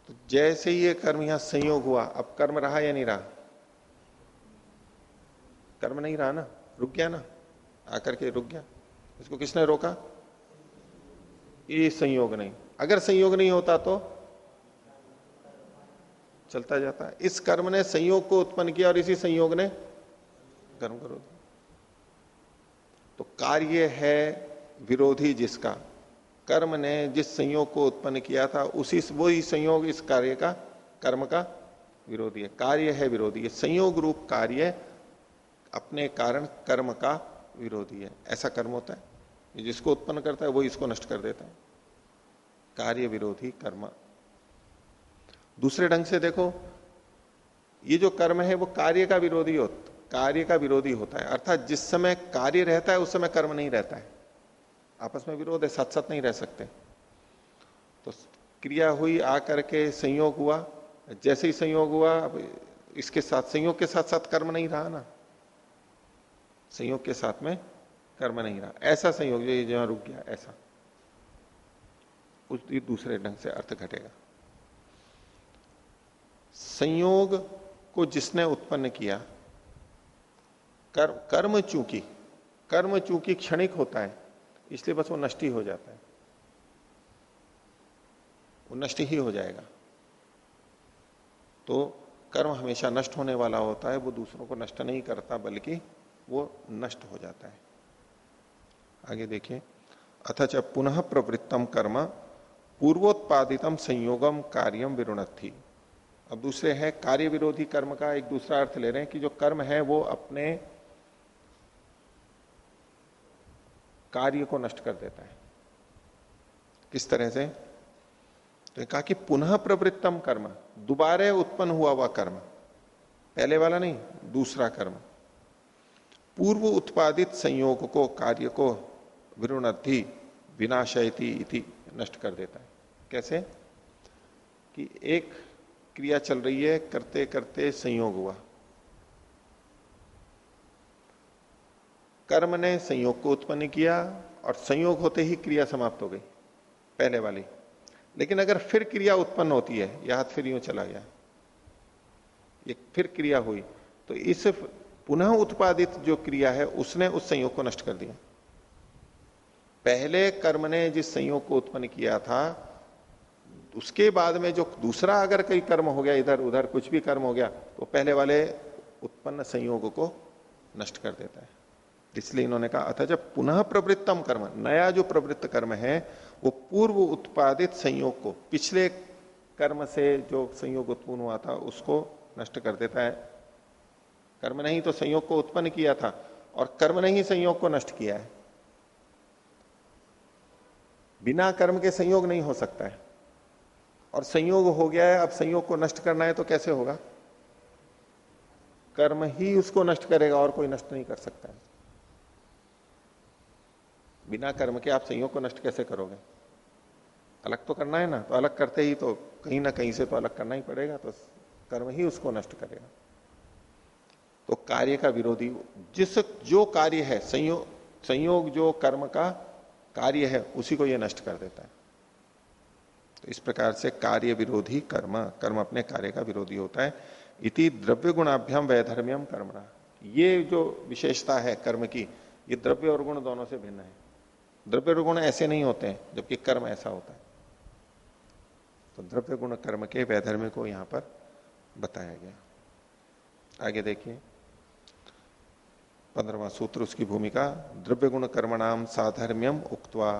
तो जैसे ही ये कर्म यहाँ संयोग हुआ, अब कर्म रहा या नहीं रहा? कर्म नहीं रहा ना, रुक गया ना, आकर के रुक गया। इसको किसने रोका? ये संयोग नहीं। अगर संयोग नहीं होता तो चलता जाता। इस कर्म ने संयोग को उत्पन्न किया और इसी संयोग ने कर्म करो तो कार्य है विरोधी जिसका। कर्म ने जिस संयोग को उत्पन्न किया था, उसी वो ही संयोग इस कार्य का, कर्म का विरोधी है। कार्य है विरोधी। है संयोग रूप कार्य अपने कारण कर्म का विरोधी है। ऐसा कर्म होता है। जिसको उत्पन्न करता है वो इसको नष्ट कर देता है। कार्य विरोधी कर्म। दूसरे ढंग से देखो, ये जो कर्म है, वो कार्य का विरोधी होता कार्य का विरोधी होता है। अर्थात जिस समय कार्य रहता है, उस समय कर्म नहीं रहता है। आपस में विरोध है साथ साथ नहीं रह सकते। तो क्रिया हुई, आकर के संयोग हुआ। जैसे ही संयोग हुआ इसके साथ, संयोग के साथ साथ कर्म नहीं रहा ना। संयोग के साथ में कर्म नहीं रहा। ऐसा संयोग जो ये जहाँ रुक गया ऐसा। उस दूसरे ढंग से अर्थ घटेगा। संयोग को जिसने उत्पन्न किया कर, कर्म चूँकि कर्म चूँकि क्षणिक होता है इसलिए बस वो नष्ट ही जाता है। वो नष्ट ही हो जाएगा। तो कर्म हमेशा नष्ट होने वाला होता है वो दूसरों को नष्ट नहीं करता बल्कि वो नष्ट हो जाता है। आगे देखिए अथच पुनः प्रवृत्तम कर्म, पूर्वोत्पादितम संयोगम कार्यम विरुणथी अब दूसरे है, कार्य विरोधी कर्म का एक दूसरा अर्थ ले रहे हैं कि जो कर्म है वो अपने कार्य को नष्ट कर देता है। किस तरह से? तो कहा कि पुनः प्रवृत्तम कर्म, दोबारे उत्पन्न हुआ हुआ कर्म, पहले वाला नहीं, दूसरा कर्म। पूर्व उत्पादित संयोग को, कार्य को विरुणति विनाशयती इति नष्ट कर देता है। कैसे? कि एक क्रिया चल रही है, करते करते संयोग हुआ। कर्म ने संयोग को उत्पन्न किया और संयोग होते ही क्रिया समाप्त हो गई, पहले वाली। लेकिन अगर फिर क्रिया उत्पन्न होती है या हाथ फिर यूँ चला गया। ये फिर क्रिया हुई तो इस पुनः उत्पादित जो क्रिया है, उसने उस संयोग को नष्ट कर दिया। पहले कर्म ने जिस संयोग को उत्पन्न किया था, उसके बाद में जो दूसरा अगर कई कर्म हो गया, इधर उधर कुछ भी कर्म हो गया तो पहले वाले उत्पन्न संयोग को नष्ट कर देता है। इसलिए इन्होंने कहा अथा जब पुनः प्रवृत्तम कर्म, नया जो प्रवृत्त कर्म है, वो पूर्व उत्पादित संयोग को, पिछले कर्म से जो संयोग उत्पन्न हुआ था, उसको नष्ट कर देता है। कर्म नहीं तो संयोग को उत्पन्न किया था और कर्म नहीं संयोग को नष्ट किया है। बिना कर्म के संयोग नहीं हो सकता है। और संयोग हो गया है, अब संयोग को नष्ट करना है तो कैसे होगा? कर्म ही उसको नष्ट करेगा और कोई नष्ट नहीं कर सकता है। बिना कर्म के आप संयोग को नष्ट कैसे करोगे? अलग तो करना है ना तो अलग करते ही तो कहीं ना कहीं से तो अलग करना ही पड़ेगा तो कर्म ही उसको नष्ट करेगा। तो कार्य का विरोधी जिस जो कार्य है संयोग संयोग जो कर्म का कार्य है, उसी को यह नष्ट कर देता है। तो इस प्रकार से कार्य विरोधी कर्म कर्म अपने कार्य का विरोधी होता है। इति द्रव्य गुणाभ्याम वैधर्म्यम कर्मणा। ये जो विशेषता है कर्म की, ये द्रव्य और गुण दोनों से भिन्न है। द्रव्य और गुण ऐसे नहीं होते हैं, जबकि कर्म ऐसा होता है। तो द्रव्य गुण कर्म के वैधर्म्य को यहाँ पर बताया गया। आगे देखिए। पंद्रवा सूत्र, उसकी भूमिका द्रव्य गुण कर्मणाम साधर्म्यम उक्तवा,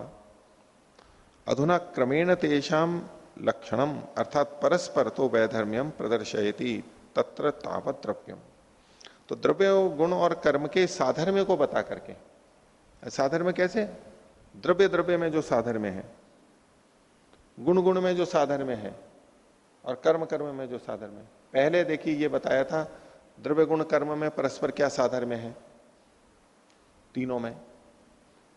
अधुना क्रमेण तेषाम लक्षणम अर्थात परस्पर तो वैधर्म्यम प्रदर्शयती, तत्र तावत द्रव्यम तो द्रव्य गुण और कर्म के साधर्म्य को बता करके, साधर्म्य कैसे? द्रव्य द्रव्य में जो साधर्म्य है, गुण गुण में जो साधर्म्य है, और कर्म कर्म में जो साधर्म्य है। पहले देखिए, ये बताया था, द्रव्य गुण कर्म में परस्पर क्या साधर्म्य है? तीनों में।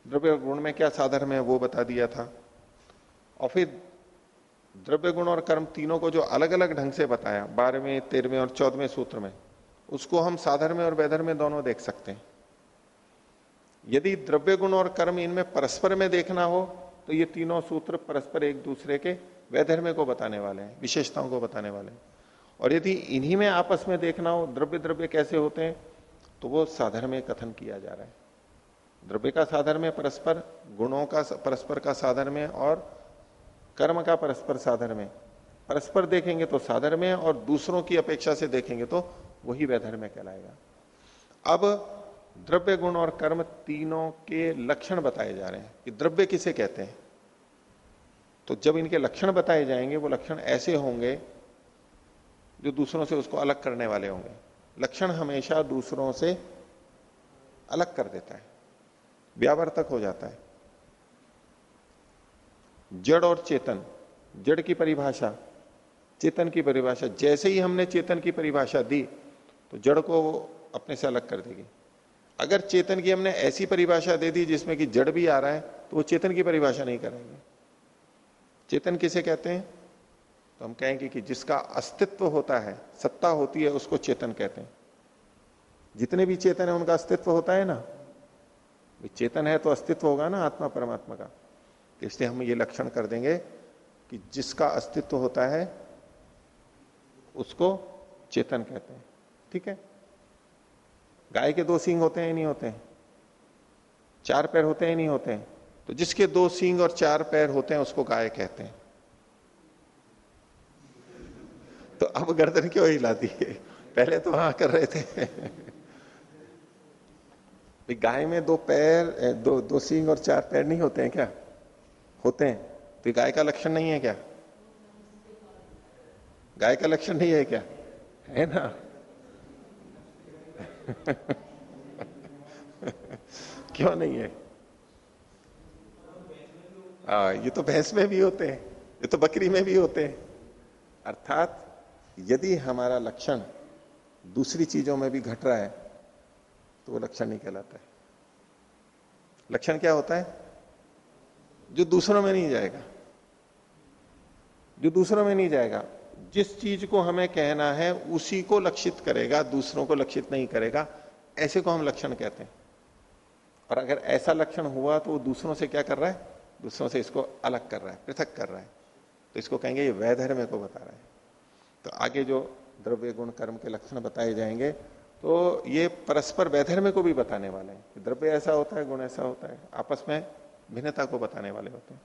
द्रव्य गुण में क्या साधर्म्य है वो बता दिया था। और फिर द्रव्य गुण और कर्म तीनों को जो अलग अलग ढंग से बताया, बारहवें, तेरहवें और चौदहवें सूत्र में, उसको हम साधर में और वैधर में दोनों देख सकते हैं। यदि द्रव्य गुण और कर्म इनमें परस्पर में देखना हो तो ये तीनों सूत्र परस्पर एक दूसरे के वैधर्म्य को बताने वाले हैं, विशेषताओं को बताने वाले हैं। और यदि इन्हीं में आपस में देखना हो द्रव्य द्रव्य कैसे होते हैं तो वो साधर्म्य कथन किया जा रहा है। द्रव्य का साधन में, परस्पर गुणों का, परस्पर का साधन में और कर्म का परस्पर साधन में। परस्पर देखेंगे तो साधन में और दूसरों की अपेक्षा से देखेंगे तो वही वैधर्म्य कहलाएगा। अब द्रव्य गुण और कर्म तीनों के लक्षण बताए जा रहे हैं कि द्रव्य किसे कहते हैं? तो जब इनके लक्षण बताए जाएँगे, वो लक्षण ऐसे होंगे जो दूसरों से उसको अलग करने वाले होंगे। लक्षण हमेशा दूसरों से अलग कर देता है। व्यावर्तक हो जाता है। जड़ और चेतन, जड़ की परिभाषा, चेतन की परिभाषा, जैसे ही हमने चेतन की परिभाषा दी तो जड़ को वो अपने से अलग कर देगी। अगर चेतन की हमने ऐसी परिभाषा दे दी जिसमें कि जड़ भी आ रहा है तो वो चेतन की परिभाषा नहीं करेंगे। चेतन किसे कहते हैं? तो हम कहेंगे कि जिसका अस्तित्व होता है, सत्ता होती है, उसको चेतन कहते हैं। जितने भी चेतन है, उनका अस्तित्व होता है ना? चेतन है तो अस्तित्व होगा ना आत्मा परमात्मा का। इसलिए हम ये लक्षण कर देंगे कि जिसका अस्तित्व होता है, उसको चेतन कहते हैं। ठीक है? गाय के दो सींग होते हैं, नहीं होते हैं। चार पैर होते हैं, नहीं होते हैं। तो जिसके दो सींग और चार पैर होते हैं, उसको गाय कहते हैं। तो अब गर्दन क्यों हिलाती है पहले तो हाँ कर रहे थे। गाय में दो पैर दो दो सींग और चार पैर नहीं होते हैं क्या? होते हैं। तो गाय का लक्षण नहीं है क्या? गाय का लक्षण नहीं है क्या? है ना? क्यों नहीं है? आ, ये तो भैंस में भी होते हैं ये तो बकरी में भी होते हैं। अर्थात यदि हमारा लक्षण दूसरी चीज़ों में भी घट रहा है तो वो लक्षण नहीं कहलाता है। लक्षण क्या होता है? जो दूसरों में नहीं जाएगा। जो दूसरों में नहीं जाएगा, जिस चीज़ को हमें कहना है, उसी को लक्षित करेगा, दूसरों को लक्षित नहीं करेगा। ऐसे को हम लक्षण कहते हैं। और अगर ऐसा लक्षण हुआ तो वो दूसरों से क्या कर रहा है? दूसरों से इसको अलग कर रहा है, पृथक कर रहा है। तो इसको कहेंगे, ये वैधर्म्य को बता रहा है। तो आगे जो द्रव्य गुण कर्म के लक्षण बताए जाएँगे तो ये परस्पर वैधर्म्य को भी बताने वाले हैं द्रव्य ऐसा होता है, गुण ऐसा होता है। आपस में भिन्नता को बताने वाले होते हैं।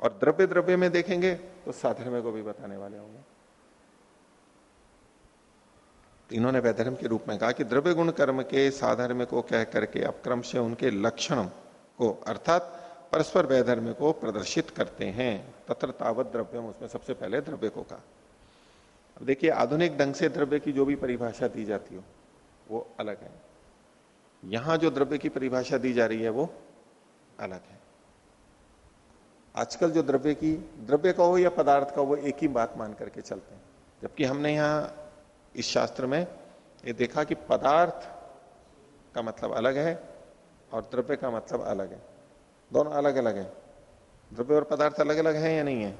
और द्रव्य द्रव्य में देखेंगे तो साधर्म्य को भी बताने वाले होंगे। इन्होंने वैधर्म के रूप में कहा कि द्रव्य गुण कर्म के साधर्म्य को कह करके अपक्रम से उनके लक्षण को अर्थात परस्पर वैधर्म को प्रदर्शित करते हैं। तत्र तावत द्रव्यम, उसमें सबसे पहले द्रव्य को कहा। अब देखिए, आधुनिक ढंग से द्रव्य की जो भी परिभाषा दी जाती हो वो अलग है। यहाँ जो द्रव्य की परिभाषा दी जा रही है, वो अलग है। आजकल जो द्रव्य की, द्रव्य का हो या पदार्थ का वो एक ही बात मान करके चलते हैं। जबकि हमने यहाँ इस शास्त्र में ये देखा कि पदार्थ का मतलब अलग है और द्रव्य का मतलब अलग है। दोनों अलग अलग है। द्रव्य और पदार्थ अलग अलग है या नहीं है?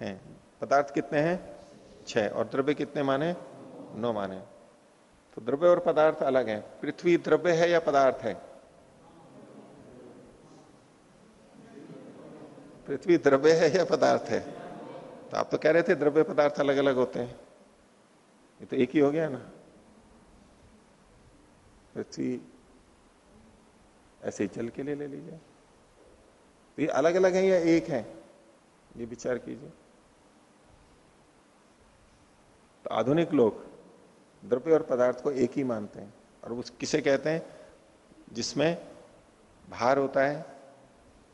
हैं। पदार्थ कितने हैं? छह। और द्रव्य कितने माने? नौ माने। तो द्रव्य और पदार्थ अलग है। पृथ्वी द्रव्य है या पदार्थ है? पृथ्वी द्रव्य है या पदार्थ है? तो आप तो कह रहे थे द्रव्य पदार्थ अलग अलग होते हैं। ये तो एक ही हो गया ना। पृथ्वी ऐसे जल के लिए ले लीजिए। तो ये अलग अलग है या एक है? ये विचार कीजिए। तो आधुनिक लोग द्रव्य और पदार्थ को एक ही मानते हैं और उस किसे कहते हैं? जिसमें भार होता है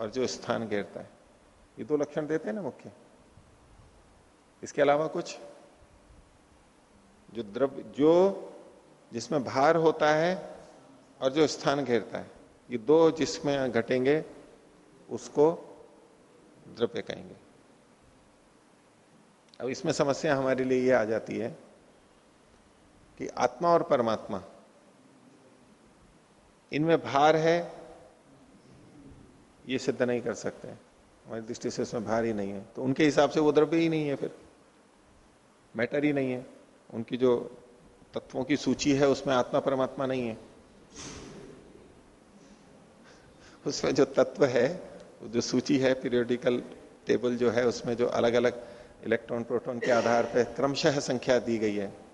और जो स्थान घेरता है। ये दो लक्षण देते हैं ना मुख्य। इसके अलावा कुछ? जो द्रव्य जो जिसमें भार होता है और जो स्थान घेरता है। ये दो जिसमें घटेंगे, उसको द्रव्य कहेंगे। अब इसमें समस्या हमारे लिए ये आ जाती है कि आत्मा और परमात्मा, इनमें भार है, ये सिद्ध नहीं कर सकते। हमारी दृष्टि से उसमें भार ही नहीं है। तो उनके हिसाब से वो द्रव्य ही नहीं है फिर। मैटर ही नहीं है। उनकी जो तत्वों की सूची है, उसमें आत्मा परमात्मा नहीं है। उसमें जो तत्व है जो सूची है पीरियोडिकल टेबल जो है, उसमें जो अलग अलग इलेक्ट्रॉन प्रोटॉन के आधार पर क्रमशः संख्या दी गई है।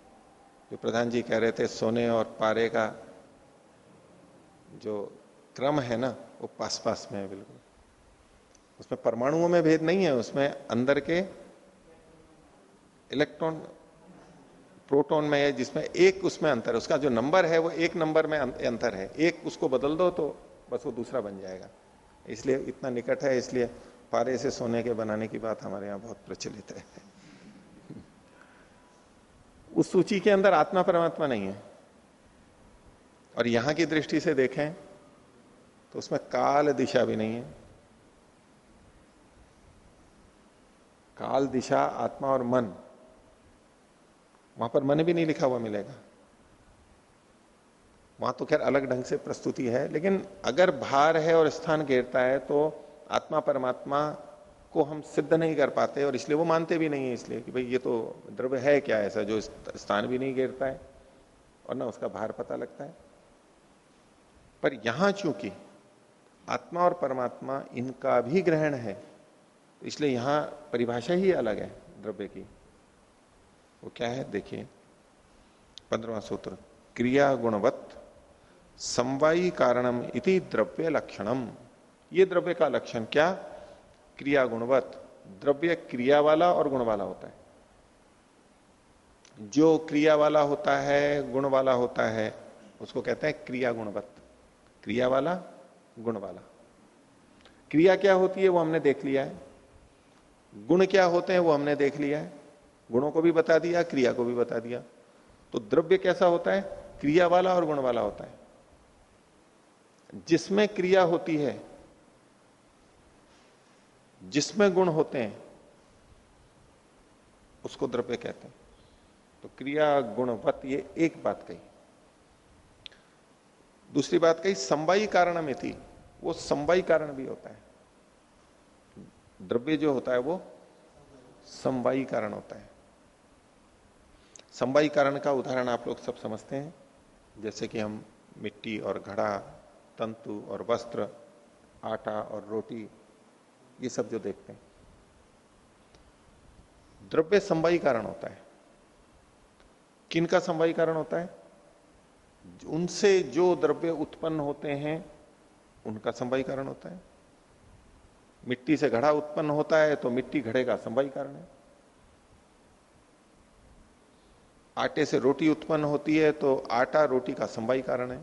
जो प्रधान जी कह रहे थे सोने और पारे का जो क्रम है ना वो पास पास में है बिल्कुल। उसमें परमाणुओं में भेद नहीं है उसमें अंदर के इलेक्ट्रॉन प्रोटॉन में है जिसमें एक उसमें अंतर है। उसका जो नंबर है वो एक नंबर में अं-, अंतर है। एक उसको बदल दो तो बस वो दूसरा बन जाएगा। इसलिए इतना निकट है इसलिए पारे से सोने के बनाने की बात हमारे यहाँ बहुत प्रचलित है। उस सूची के अंदर आत्मा परमात्मा नहीं है। और यहाँ की दृष्टि से देखें तो उसमें काल दिशा भी नहीं है। काल दिशा, आत्मा और मन। वहाँ पर मन भी नहीं लिखा हुआ मिलेगा। वहाँ तो खैर अलग ढंग से प्रस्तुति है, लेकिन अगर भार है और स्थान घेरता है तो आत्मा परमात्मा को हम सिद्ध नहीं कर पाते और इसलिए वो मानते भी नहीं है इसलिए कि भाई ये तो द्रव्य है क्या ऐसा जो स्थान भी नहीं घेरता है और ना उसका भार पता लगता है। पर यहाँ चूँकि आत्मा और परमात्मा इनका भी ग्रहण है, इसलिए यहाँ परिभाषा ही अलग है द्रव्य की। वो क्या है? देखिए पंद्रवा सूत्र, क्रिया गुणवत्त समवायी कारणम इति द्रव्य लक्षणम ये द्रव्य का लक्षण क्या? क्रिया गुणवत्त, द्रव्य क्रिया वाला और गुण वाला होता है। जो क्रिया वाला होता है, गुण वाला होता है, उसको कहते हैं क्रिया गुणवत क्रिया वाला, गुण वाला। क्रिया क्या होती है, वो हमने देख लिया है। गुण क्या होते हैं, वो हमने देख लिया है। गुणों को भी बता दिया, क्रिया को भी बता दिया। तो द्रव्य कैसा होता है? क्रिया वाला और गुण वाला होता है। जिसमें क्रिया होती है जिसमें गुण होते हैं, उसको द्रव्य कहते हैं। तो क्रिया गुणवत ये एक बात कही। दूसरी बात कही संवाई कारण में थी, वो संवाई कारण भी होता है। द्रव्य जो होता है, वो संवाई कारण होता है। संवाई कारण का उदाहरण आप लोग सब समझते हैं, जैसे कि हम मिट्टी और घड़ा, तंतु और वस्त्र, आटा और रोटी ये सब जो देखते हैं। द्रव्य संवाई कारण होता है। किन का संवाही कारण होता है? उनसे जो द्रव्य उत्पन्न होते हैं, उनका संवाई कारण होता है। मिट्टी से घड़ा उत्पन्न होता है तो मिट्टी घड़े का संवाई कारण है। आटे से रोटी उत्पन्न होती है तो आटा रोटी का संवाही कारण है।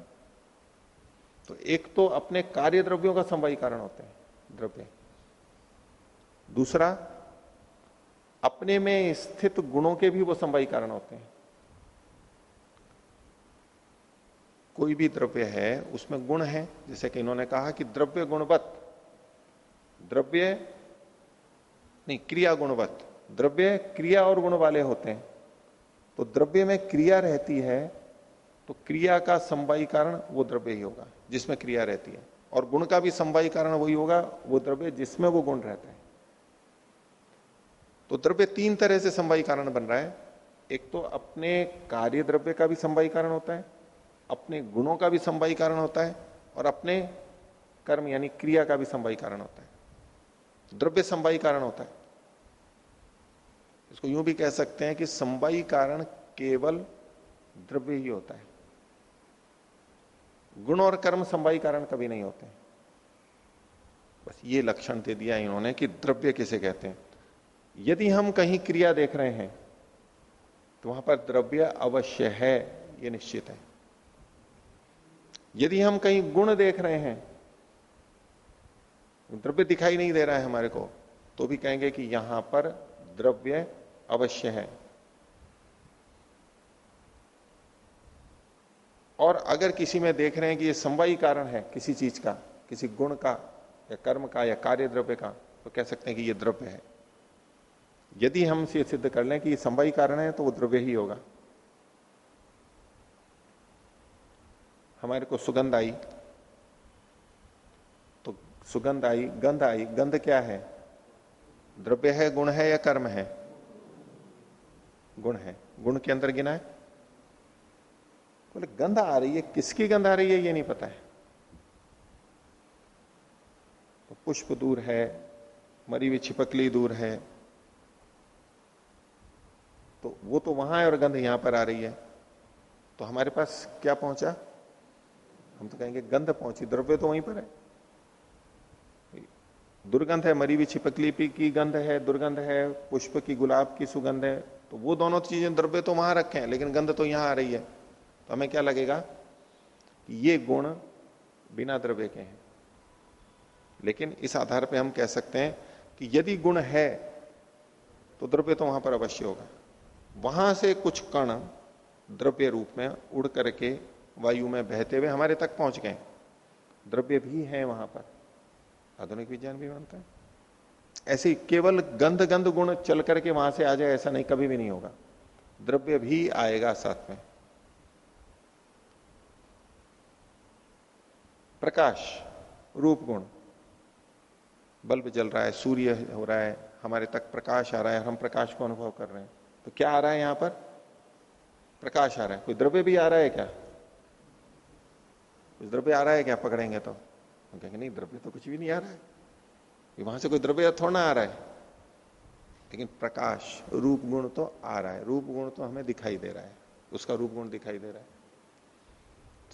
तो एक तो अपने कार्य द्रव्यों का संवाही कारण होते हैं, द्रव्य। दूसरा, अपने में स्थित गुणों के भी वो संवाई कारण होते हैं। कोई भी द्रव्य है, उसमें गुण है। जैसे कि इन्होंने कहा कि द्रव्य गुणवत्त, द्रव्य नहीं, क्रिया गुणवत्त, द्रव्य क्रिया और गुण वाले होते हैं। तो द्रव्य में क्रिया रहती है तो क्रिया का संवाई कारण वो द्रव्य ही होगा, जिसमें क्रिया रहती है। और गुण का भी संवाई कारण वही होगा, वो द्रव्य जिसमें वो गुण रहता है। तो द्रव्य तीन तरह से संवाई कारण बन रहा है। एक तो अपने कार्य द्रव्य का भी संवाई कारण होता है, अपने गुणों का भी संवाई कारण होता है और अपने कर्म यानी क्रिया का भी संवाई कारण होता है। द्रव्य संवाई कारण होता है। इसको यूँ भी कह सकते हैं कि संवाई कारण केवल द्रव्य ही होता है। गुण और कर्म संवाई कारण कभी नहीं होते। बस ये लक्षण दे दिया इन्होंने कि द्रव्य किसे कहते हैं। यदि हम कहीं क्रिया देख रहे हैं तो वहाँ पर द्रव्य अवश्य है, ये निश्चित है। यदि हम कहीं गुण देख रहे हैं, द्रव्य दिखाई नहीं दे रहा है हमारे को तो भी कहेंगे कि यहाँ पर द्रव्य अवश्य है। और अगर किसी में देख रहे हैं कि ये संवाई कारण है, किसी चीज़ का, किसी गुण का, या कर्म का, या कार्य द्रव्य का तो कह सकते हैं कि ये द्रव्य है। यदि हम से सिद्ध कर लें कि ये संवाई कारण है तो वो द्रव्य ही होगा। हमारे को सुगंध आई। तो सुगंध आई, गंध आई, गंध क्या है? द्रव्य है, गुण है या कर्म है? गुण है। गुण के अंदर गिना है। बोले, गंध आ रही है, किसकी गंध आ रही है, ये नहीं पता है। तो पुष्प दूर है, मरी हुई छिपकली दूर है तो वो तो वहाँ है और गंध यहाँ पर आ रही है। तो हमारे पास क्या पहुँचा? हम तो कहेंगे गंध पहुँची, द्रव्य तो वहीं पर है। दुर्गंध है, मरी हुई छिपकली की गंध है, दुर्गंध है, पुष्प की, गुलाब की सुगंध है। तो वो दोनों चीज़ें द्रव्य तो वहाँ रखे हैं, लेकिन गंध तो यहाँ आ रही है। तो हमें क्या लगेगा कि ये गुण बिना द्रव्य के हैं। लेकिन इस आधार पे हम कह सकते हैं कि यदि गुण है तो द्रव्य तो वहाँ पर अवश्य होगा। वहाँ से कुछ कण द्रव्य रूप में उड़ करके वायु में बहते हुए हमारे तक पहुँच गए। द्रव्य भी है वहाँ पर। आधुनिक विज्ञान भी मानता है। ऐसे केवल गंध गंध गुण चल करके वहाँ से आ जाए, ऐसा नहीं, कभी भी नहीं होगा। द्रव्य भी आएगा साथ में। प्रकाश, रूप गुण। बल्ब जल रहा है, सूर्य हो रहा है, हमारे तक प्रकाश आ रहा है हम प्रकाश को अनुभव कर रहे हैं। तो क्या आ रहा है यहाँ पर? प्रकाश आ रहा है। कोई द्रव्य भी आ रहा है क्या? कुछ द्रव्य आ रहा है क्या? पकड़ेंगे तो। हम कहेंगे, नहीं, द्रव्य तो कुछ भी नहीं आ रहा है। वहाँ से कोई द्रव्य थोड़ा आ रहा है। लेकिन प्रकाश, रूप गुण तो आ रहा है। रूप गुण तो हमें दिखाई दे रहा है। उसका रूप गुण दिखाई दे रहा है।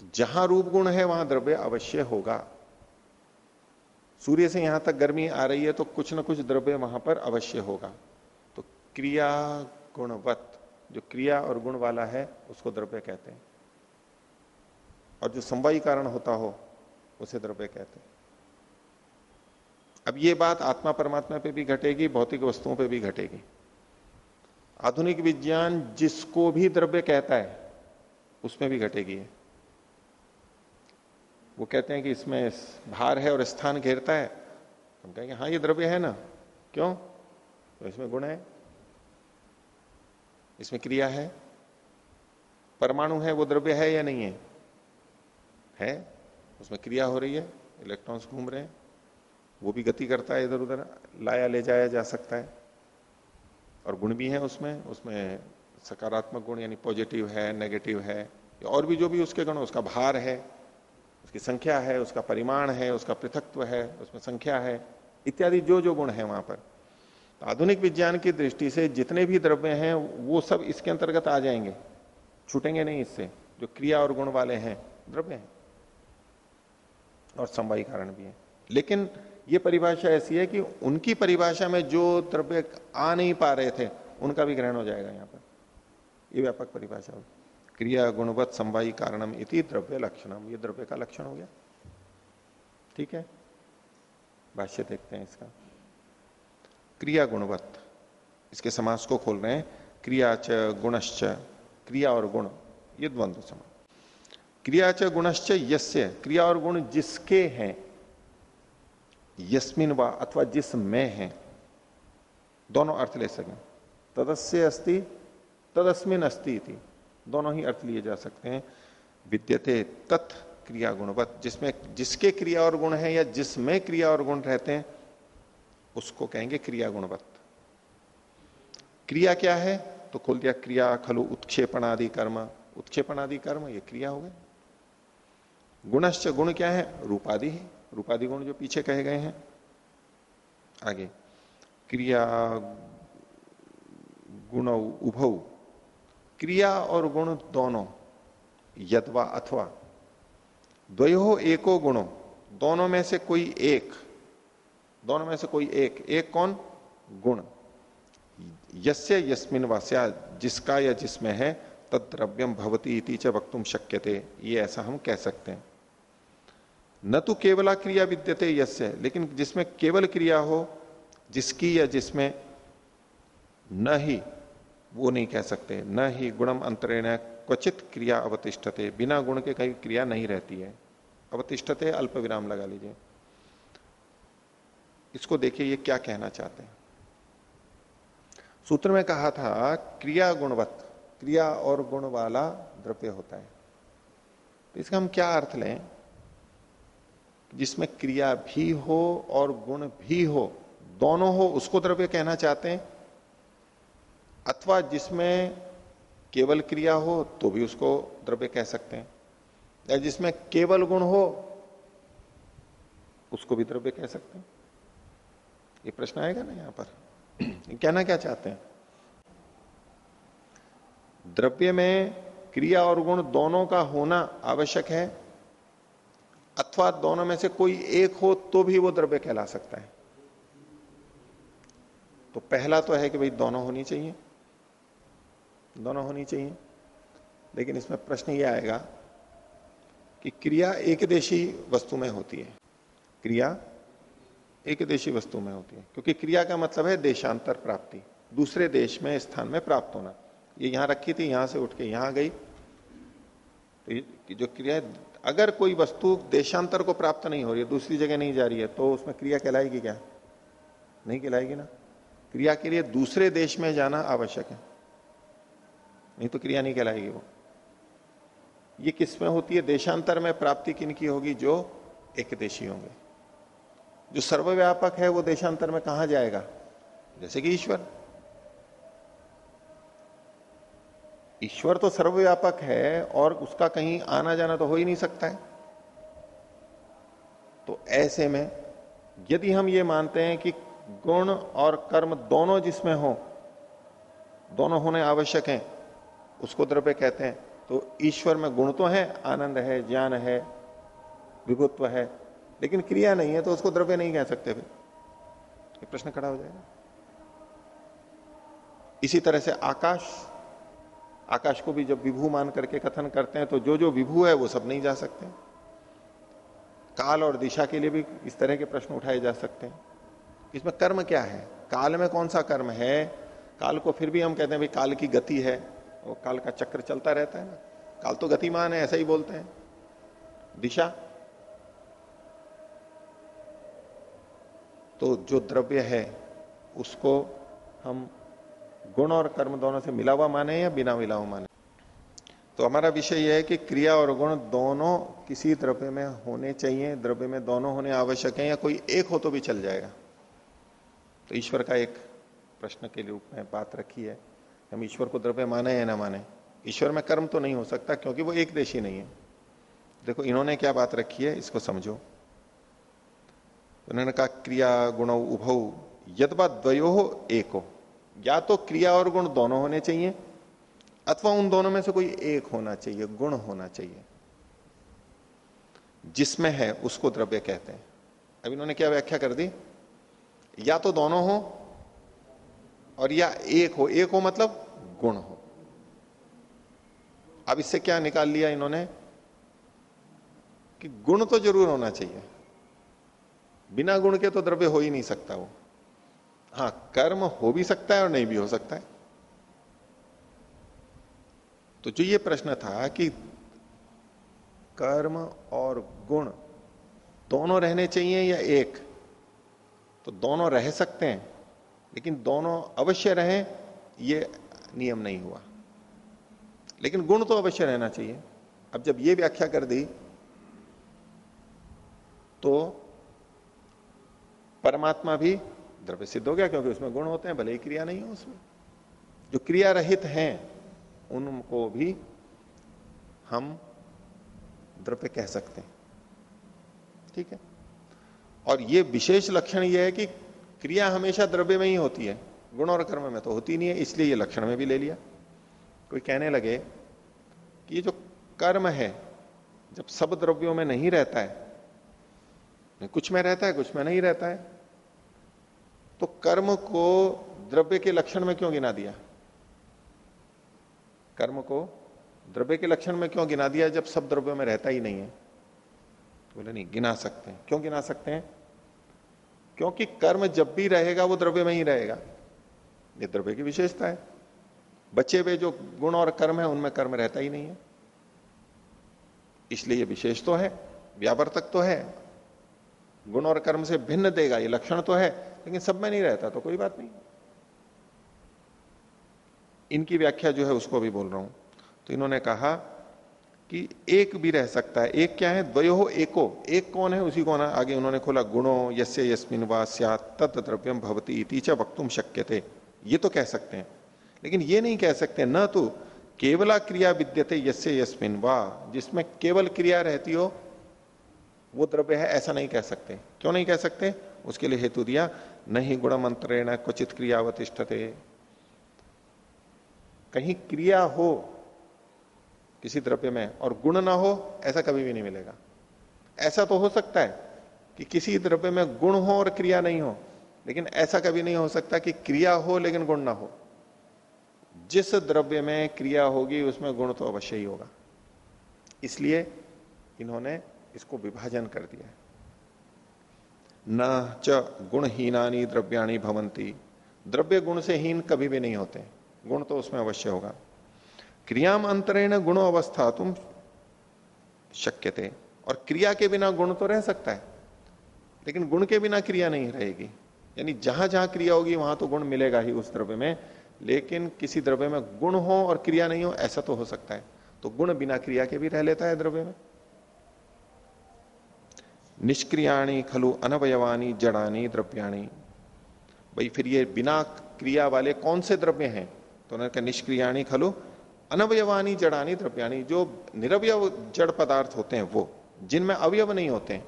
तो जहाँ रूप गुण है, वहाँ द्रव्य अवश्य होगा। सूर्य से यहाँ तक गर्मी आ रही है तो कुछ ना कुछ द्रव्य वहाँ पर अवश्य होगा। तो क्रिया गुणवत जो क्रिया और गुण वाला है, उसको द्रव्य कहते हैं। और जो संवाई कारण होता हो, उसे द्रव्य कहते हैं। अब ये बात आत्मा परमात्मा पे भी घटेगी, भौतिक वस्तुओं पे भी घटेगी। आधुनिक विज्ञान जिसको भी द्रव्य कहता है, उसमें भी घटेगी वो कहते हैं कि इसमें भार है और स्थान घेरता है। हम कहेंगे हाँ ये द्रव्य है ना। क्यों? तो इसमें गुण है। इसमें क्रिया है? परमाणु है, वो द्रव्य है या नहीं है? है। उसमें क्रिया हो रही है, इलेक्ट्रॉन्स घूम रहे हैं, वो भी गति करता है इधर उधर, लाया, ले जाया जा सकता है। और गुण भी है उसमें उसमें सकारात्मक गुण यानी पॉजिटिव है नेगेटिव है और भी जो भी उसके गुण, उसका भार है, उसकी संख्या है, उसका परिमाण है, उसका पृथकत्व है, उसमें संख्या है, इत्यादि जो जो गुण है वहाँ पर। आधुनिक विज्ञान की दृष्टि से जितने भी द्रव्य हैं, वो सब इसके अंतर्गत आ जाएँगे। छूटेंगे नहीं इससे। जो क्रिया और गुण वाले हैं, द्रव्य हैं। और समवायी कारण भी है। लेकिन ये परिभाषा ऐसी है कि उनकी परिभाषा में जो द्रव्य आ नहीं पा रहे थे, उनका भी ग्रहण हो जाएगा यहाँ पर। ये व्यापक परिभाषा होगी क्रिया, गुणवत्त संवाई कारणम इति द्रव्य लक्षणम। ये द्रव्य का लक्षण हो गया। ठीक है? भाष्य देखते हैं इसका। क्रिया गुणवत्त। इसके समास को खोल रहे हैं। क्रिया च, गुणश्च, क्रिया और गुण, ये द्वंद्व समास क्रिया च, गुणश्च, यस्य, क्रिया और गुण जिसके हैं, यस्मिन व अथवा जिस में है, दोनों अर्थ ले सकें। तदस्य अस्ति, तदस्मिन अस्ति थी दोनों ही अर्थ लिए जा सकते हैं। विद्यते तत् क्रिया गुणवत जिसमें, जिसके क्रिया और गुण है या जिसमें क्रिया और गुण रहते हैं उसको कहेंगे क्रिया गुणवत्त। क्रिया क्या है? तो खोल दिया क्रिया, खलु उत्क्षेपण आदि कर्म। उत्क्षेपण आदि कर्म, ये क्रिया हो गए गुणश्च गुण क्या है? रूपादि है। रूपादि गुण जो पीछे कहे गए हैं। आगे। क्रिया गुण उभ। क्रिया और गुण दोनों, यदवा अथवा। द्वयो एको गुणों। दोनों में से कोई एक दोनों में से कोई एक एक कौन? गुण। यस्य यस्मिन वास्या, जिसका या जिसमें है तद द्रव्यम भवती इति च वक्तुम शक्य थे ये ऐसा हम कह सकते हैं। न तो केवला क्रिया विद्यते यस्य, लेकिन जिसमें केवल क्रिया हो, जिसकी या जिसमें न ही, वो नहीं कह सकते। न ही गुणम अंतरेण क्वचित क्रिया अवतिष्ठते। बिना गुण के कहीं क्रिया नहीं रहती है। अवतिष्ठते, अल्प विराम लगा लीजिए। इसको देखिए, ये क्या कहना चाहते हैं? सूत्र में कहा था, क्रिया गुणवत्त, क्रिया और गुण वाला द्रव्य होता है। तो इसका हम क्या अर्थ लें? जिसमें क्रिया भी हो और गुण भी हो, दोनों हो, उसको द्रव्य कहना चाहते हैं? अथवा जिसमें केवल क्रिया हो तो भी उसको द्रव्य कह सकते हैं। या जिसमें केवल गुण हो, उसको भी द्रव्य कह सकते हैं। ये प्रश्न आएगा ना यहाँ पर। कहना क्या चाहते हैं? द्रव्य में क्रिया और गुण दोनों का होना आवश्यक है, अथवा दोनों में से कोई एक हो तो भी वो द्रव्य कहला सकता है। तो पहला तो है कि भाई दोनों होनी चाहिए। दोनों होनी चाहिए। लेकिन इसमें प्रश्न ये आएगा कि क्रिया एक देशी वस्तु में होती है। क्रिया एक देशी वस्तु में होती है, क्योंकि क्रिया का मतलब है देशांतर प्राप्ति। दूसरे देश में स्थान में प्राप्त होना। ये यहाँ रखी थी, यहाँ से उठ के यहाँ गई। तो जो क्रिया अगर कोई वस्तु देशांतर को प्राप्त नहीं हो रही है, दूसरी जगह नहीं जा रही है तो उसमें क्रिया कहलाएगी क्या? नहीं कहलाएगी ना। क्रिया के लिए दूसरे देश में जाना आवश्यक है। नहीं तो क्रिया नहीं कहलाएगी वो। ये किसमें होती है? देशांतर में प्राप्ति किन की होगी? जो एक देशी होंगे। जो सर्वव्यापक है वो देशांतर में कहा जाएगा? जैसे कि ईश्वर। ईश्वर तो सर्वव्यापक है और उसका कहीं आना जाना तो हो ही नहीं सकता है। तो ऐसे में यदि हम ये मानते हैं कि गुण और कर्म दोनों जिसमें हो, दोनों होने आवश्यक हैं, उसको द्रव्य कहते हैं तो ईश्वर में गुण तो है, आनंद है, ज्ञान है, विभुत्व है लेकिन क्रिया नहीं है तो उसको द्रव्य नहीं कह सकते फिर। प्रश्न खड़ा हो जाएगा। इसी तरह से आकाश आकाश को भी जब विभू मान करके कथन करते हैं तो जो जो विभू है, वो सब नहीं जा सकते। काल और दिशा के लिए भी इस तरह के प्रश्न उठाए जा सकते हैं। इसमें कर्म क्या है? काल में कौन सा कर्म है? काल को फिर भी हम कहते हैं, भाई, काल की गति है। वो काल का चक्र चलता रहता है ना। काल तो गतिमान है, ऐसा ही बोलते हैं। दिशा तो जो द्रव्य है, उसको हम गुण और कर्म दोनों से मिला हुआ माने या बिना मिला हुआ माने? तो हमारा विषय यह है कि क्रिया और गुण दोनों किसी द्रव्य में होने चाहिए, द्रव्य में दोनों होने आवश्यक है या कोई एक हो तो भी चल जाएगा? तो ईश्वर का एक प्रश्न के रूप में बात रखी है, हम ईश्वर को द्रव्य माने या ना माने? ईश्वर में कर्म तो नहीं हो सकता क्योंकि वो एक देशी नहीं है। देखो, इन्होंने क्या बात रखी है, इसको समझो। उन्होंने कहा क्रिया गुण उभव यदवा द्वयो एक। हो या तो क्रिया और गुण दोनों होने चाहिए, अथवा उन दोनों में से कोई एक होना चाहिए, गुण होना चाहिए। जिसमें है, उसको द्रव्य कहते हैं। अब इन्होंने क्या व्याख्या कर दी? या तो दोनों हो, और या एक हो। एक हो मतलब गुण हो। अब इससे क्या निकाल लिया इन्होंने? कि गुण तो ज़रूर होना चाहिए। बिना गुण के तो द्रव्य हो ही नहीं सकता वो। हाँ कर्म हो भी सकता है और नहीं भी हो सकता है। तो जो ये प्रश्न था कि कर्म और गुण दोनों रहने चाहिए या एक तो दोनों रह सकते हैं, लेकिन दोनों अवश्य रहें, ये नियम नहीं हुआ। लेकिन गुण तो अवश्य रहना चाहिए। अब जब ये व्याख्या कर दी तो परमात्मा भी द्रव्य सिद्ध हो गया क्योंकि उसमें गुण होते हैं, भले ही क्रिया नहीं हो उसमें। जो क्रिया रहित हैं, उनको भी हम द्रव्य कह सकते हैं। ठीक है? और ये विशेष लक्षण यह है कि क्रिया हमेशा द्रव्य में ही होती है। गुण और कर्म में तो होती नहीं है, इसलिए ये लक्षण में भी ले लिया। कोई कहने लगे कि ये जो कर्म है, जब सब द्रव्यों में नहीं रहता है कुछ में रहता है, कुछ में नहीं रहता है। तो कर्म को द्रव्य के लक्षण में क्यों गिना दिया? कर्म को द्रव्य के लक्षण में क्यों गिना दिया जब सब द्रव्य में रहता ही नहीं है? बोले, नहीं, गिना सकते हैं। क्यों गिना सकते हैं? क्योंकि कर्म जब भी रहेगा, वो द्रव्य में ही रहेगा। ये द्रव्य की विशेषता है। बचे हुए जो गुण और कर्म है, उनमें कर्म रहता ही नहीं है। इसलिए ये विशेष तो है, व्यावर्तक तो है। गुण और कर्म से भिन्न देगा, ये लक्षण तो है, लेकिन सब में नहीं रहता तो कोई बात नहीं। इनकी व्याख्या जो है, उसको भी बोल रहा हूँ। तो इन्होंने कहा कि एक भी रह सकता है। एक क्या है? द्वयो एको। एक कौन है? उसी को ना आगे उन्होंने खोला, गुणो, यस्य यस्मिन वा तत् द्रव्यम भवती इति वक्तुम शक्य थे ये तो कह सकते हैं। लेकिन ये नहीं कह सकते, न तो केवला क्रिया विद्यते यस्य यस्मिन वा, जिसमें केवल क्रिया रहती हो वो द्रव्य है, ऐसा नहीं कह सकते। क्यों नहीं कह सकते? उसके लिए हेतु दिया, नहीं गुण मंत्रेण क्वचित क्रियावतिष्ठते कहीं क्रिया हो किसी द्रव्य में और गुण ना हो, ऐसा कभी भी नहीं मिलेगा। ऐसा तो हो सकता है कि किसी द्रव्य में गुण हो और क्रिया नहीं हो, लेकिन ऐसा कभी नहीं हो सकता कि क्रिया हो लेकिन गुण ना हो। जिस द्रव्य में क्रिया होगी, उसमें गुण तो अवश्य ही होगा। इसलिए इन्होंने इसको विभाजन कर दिया न च गुणहीनानी द्रव्याणी भवंती द्रव्य गुण से हीन कभी भी नहीं होते। गुण तो उसमें अवश्य होगा। क्रियाम अंतरेण गुणो अवस्था तुम शक्य थे और क्रिया के बिना गुण तो रह सकता है। लेकिन गुण के बिना क्रिया नहीं रहेगी। यानी जहाँ जहाँ क्रिया होगी, वहाँ तो गुण मिलेगा ही उस द्रव्य में। लेकिन किसी द्रव्य में गुण हो और क्रिया नहीं हो, ऐसा तो हो सकता है। तो गुण बिना क्रिया के भी रह लेता है द्रव्य में। निष्क्रियाणी खलु अनवयवानी, जड़ानी, द्रव्याणी। भाई, फिर ये बिना क्रिया वाले कौन से द्रव्य हैं? तो उन्होंने कहा, निष्क्रियाणी खलु अनवयवानी, जड़ानी, द्रव्याणी। जो निरवय जड़ पदार्थ होते हैं वो, जिनमें अवयव नहीं होते हैं।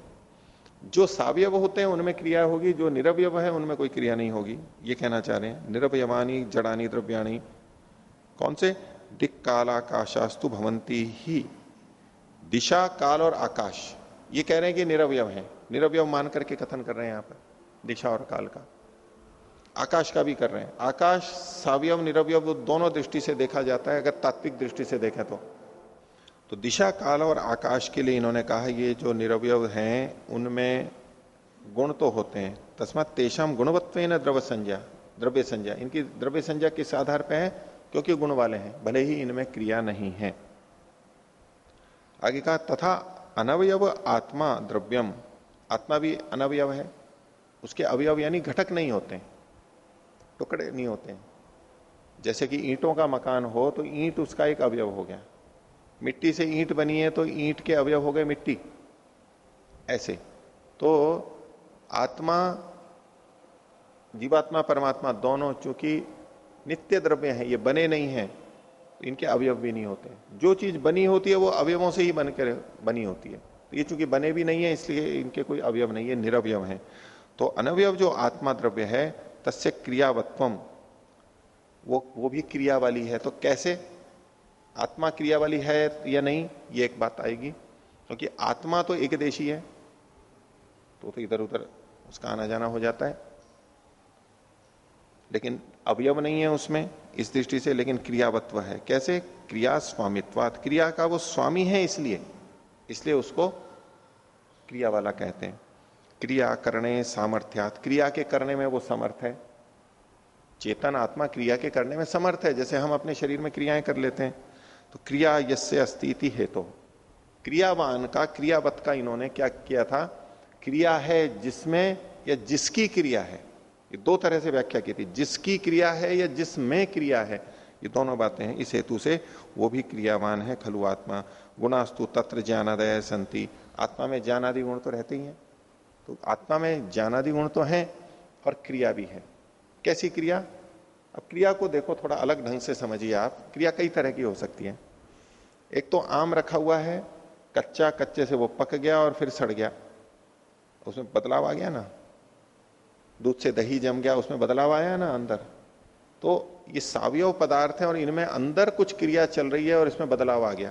जो सावयव होते हैं, उनमें क्रिया होगी। जो निरवयव है, उनमें कोई क्रिया नहीं होगी। ये कहना चाह रहे हैं, निरवयवानी, जड़ानी, द्रव्याणी। कौन से? दिक काल आकाशास्तु भवंती ही। दिशा, काल और आकाश। ये कह रहे हैं कि निरवयव है। निरवयव मान करके कथन कर रहे हैं यहाँ पर दिशा और काल का। आकाश का भी कर रहे हैं। आकाश, सावयव, निरवयव दोनों दृष्टि से देखा जाता है, अगर तात्विक दृष्टि से देखें तो। तो दिशा, काल और आकाश के लिए इन्होंने कहा, ये जो निरवयव हैं, उनमें गुण तो होते हैं। तस्मात तेषाम गुणवत्व न द्रव्य संज्ञा द्रव्य संज्ञा इनकी द्रव्य संज्ञा किस आधार पर है? क्योंकि गुण वाले हैं, भले ही इनमें क्रिया नहीं है। आगे कहा, तथा अनवयव आत्मा द्रव्यम। आत्मा भी अनवयव है। उसके अवयव यानी घटक नहीं होते टुकड़े नहीं होते जैसे कि ईंटों का मकान हो तो ईंट उसका एक अवयव हो गया। मिट्टी से ईंट बनी है तो ईंट के अवयव हो गए मिट्टी। ऐसे। तो आत्मा, जीवात्मा, परमात्मा दोनों चूँकि नित्य द्रव्य हैं, ये बने नहीं हैं इनके अवयव भी नहीं होते जो चीज़ बनी होती है वो अवयवों से ही बनकर बनी होती है। तो ये चूँकि बने भी नहीं है इसलिए इनके कोई अवयव नहीं है निरवयव है। तो अनवयव जो आत्मा द्रव्य है तस्य क्रियावत्वम वो वो भी क्रिया वाली है। तो कैसे? आत्मा क्रिया वाली है या नहीं ये एक बात आएगी। क्योंकि तो आत्मा तो एक देशी है। तो, तो इधर उधर उसका आना जाना हो जाता है। लेकिन अवयव नहीं है उसमें। इस दृष्टि से, लेकिन क्रियावत्व है। कैसे? क्रिया स्वामित्वात। क्रिया का वो स्वामी है इसलिए। इसलिए उसको क्रिया वाला कहते हैं। क्रिया करने सामर्थ्यात। क्रिया के करने में वो समर्थ है। चेतन आत्मा क्रिया के करने में समर्थ है। जैसे हम अपने शरीर में क्रियाएँ कर लेते हैं तो क्रिया यसे अस्तिति हेतु। तो। क्रियावान का, क्रियावत का इन्होंने क्या किया था? क्रिया है जिसमें या जिसकी क्रिया है? ये दो तरह से व्याख्या की थी। जिसकी क्रिया है या जिसमें क्रिया है, ये दोनों बातें हैं। इस हेतु से वो भी क्रियावान है, खलु आत्मा। गुणास्तु तत्र ज्ञानादय संति आत्मा में ज्ञानादि गुण तो रहते ही हैं। तो आत्मा में ज्ञानादि गुण तो है और क्रिया भी है। कैसी क्रिया? अब क्रिया को देखो, थोड़ा अलग ढंग से समझिए आप। क्रिया कई तरह की हो सकती है। एक तो आम रखा हुआ है, कच्चा कच्चे से वो पक गया और फिर सड़ गया। उसमें बदलाव आ गया ना? दूध से दही जम गया, उसमें बदलाव आया ना अंदर? तो ये सावयव पदार्थ है और इनमें अंदर कुछ क्रिया चल रही है और इसमें बदलाव आ गया।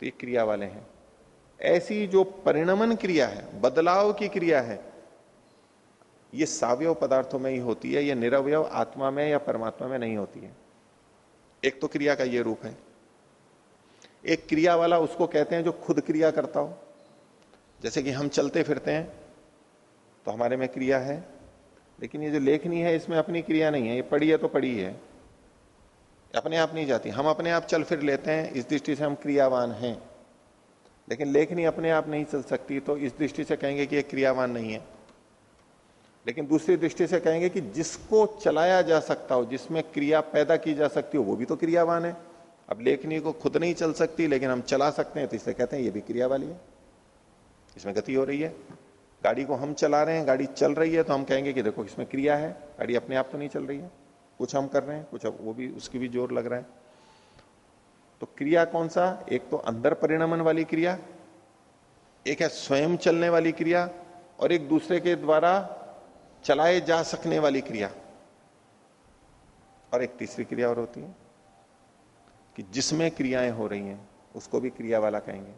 तो ये क्रिया वाले हैं। ऐसी जो परिणमन क्रिया है, बदलाव की क्रिया है, ये सावयव पदार्थों में ही होती है, ये निरवय आत्मा में या परमात्मा में नहीं होती है। एक तो क्रिया का ये रूप है। एक क्रिया वाला उसको कहते हैं जो खुद क्रिया करता हो। जैसे कि हम चलते फिरते हैं तो हमारे में क्रिया है। लेकिन ये जो लेखनी है, इसमें अपनी क्रिया नहीं है। ये पड़ी है तो पड़ी है। अपने आप नहीं जाती। हम अपने आप चल फिर लेते हैं। इस दृष्टि से हम क्रियावान हैं। लेकिन लेखनी अपने आप नहीं चल सकती तो इस दृष्टि से कहेंगे कि ये क्रियावान नहीं है। लेकिन दूसरी दृष्टि से कहेंगे कि जिसको चलाया जा सकता हो, जिसमें क्रिया पैदा की जा सकती हो, वो भी तो क्रियावान है। अब लेखनी को खुद नहीं चल सकती, लेकिन हम चला सकते हैं तो इससे कहते हैं, ये भी क्रिया वाली है। इसमें गति हो रही है। गाड़ी को हम चला रहे हैं, गाड़ी चल रही है तो हम कहेंगे कि देखो इसमें क्रिया है, गाड़ी अपने आप तो नहीं चल रही है। कुछ हम कर रहे हैं, कुछ वो भी, उसकी भी ज़ोर लग रहा है। तो क्रिया कौन सा? एक तो अंदर परिणमन वाली क्रिया, एक है स्वयं चलने वाली क्रिया, और एक दूसरे के द्वारा चलाए जा सकने वाली क्रिया। और एक तीसरी क्रिया और होती है कि जिसमें क्रियाएँ हो रही हैं, उसको भी क्रिया वाला कहेंगे।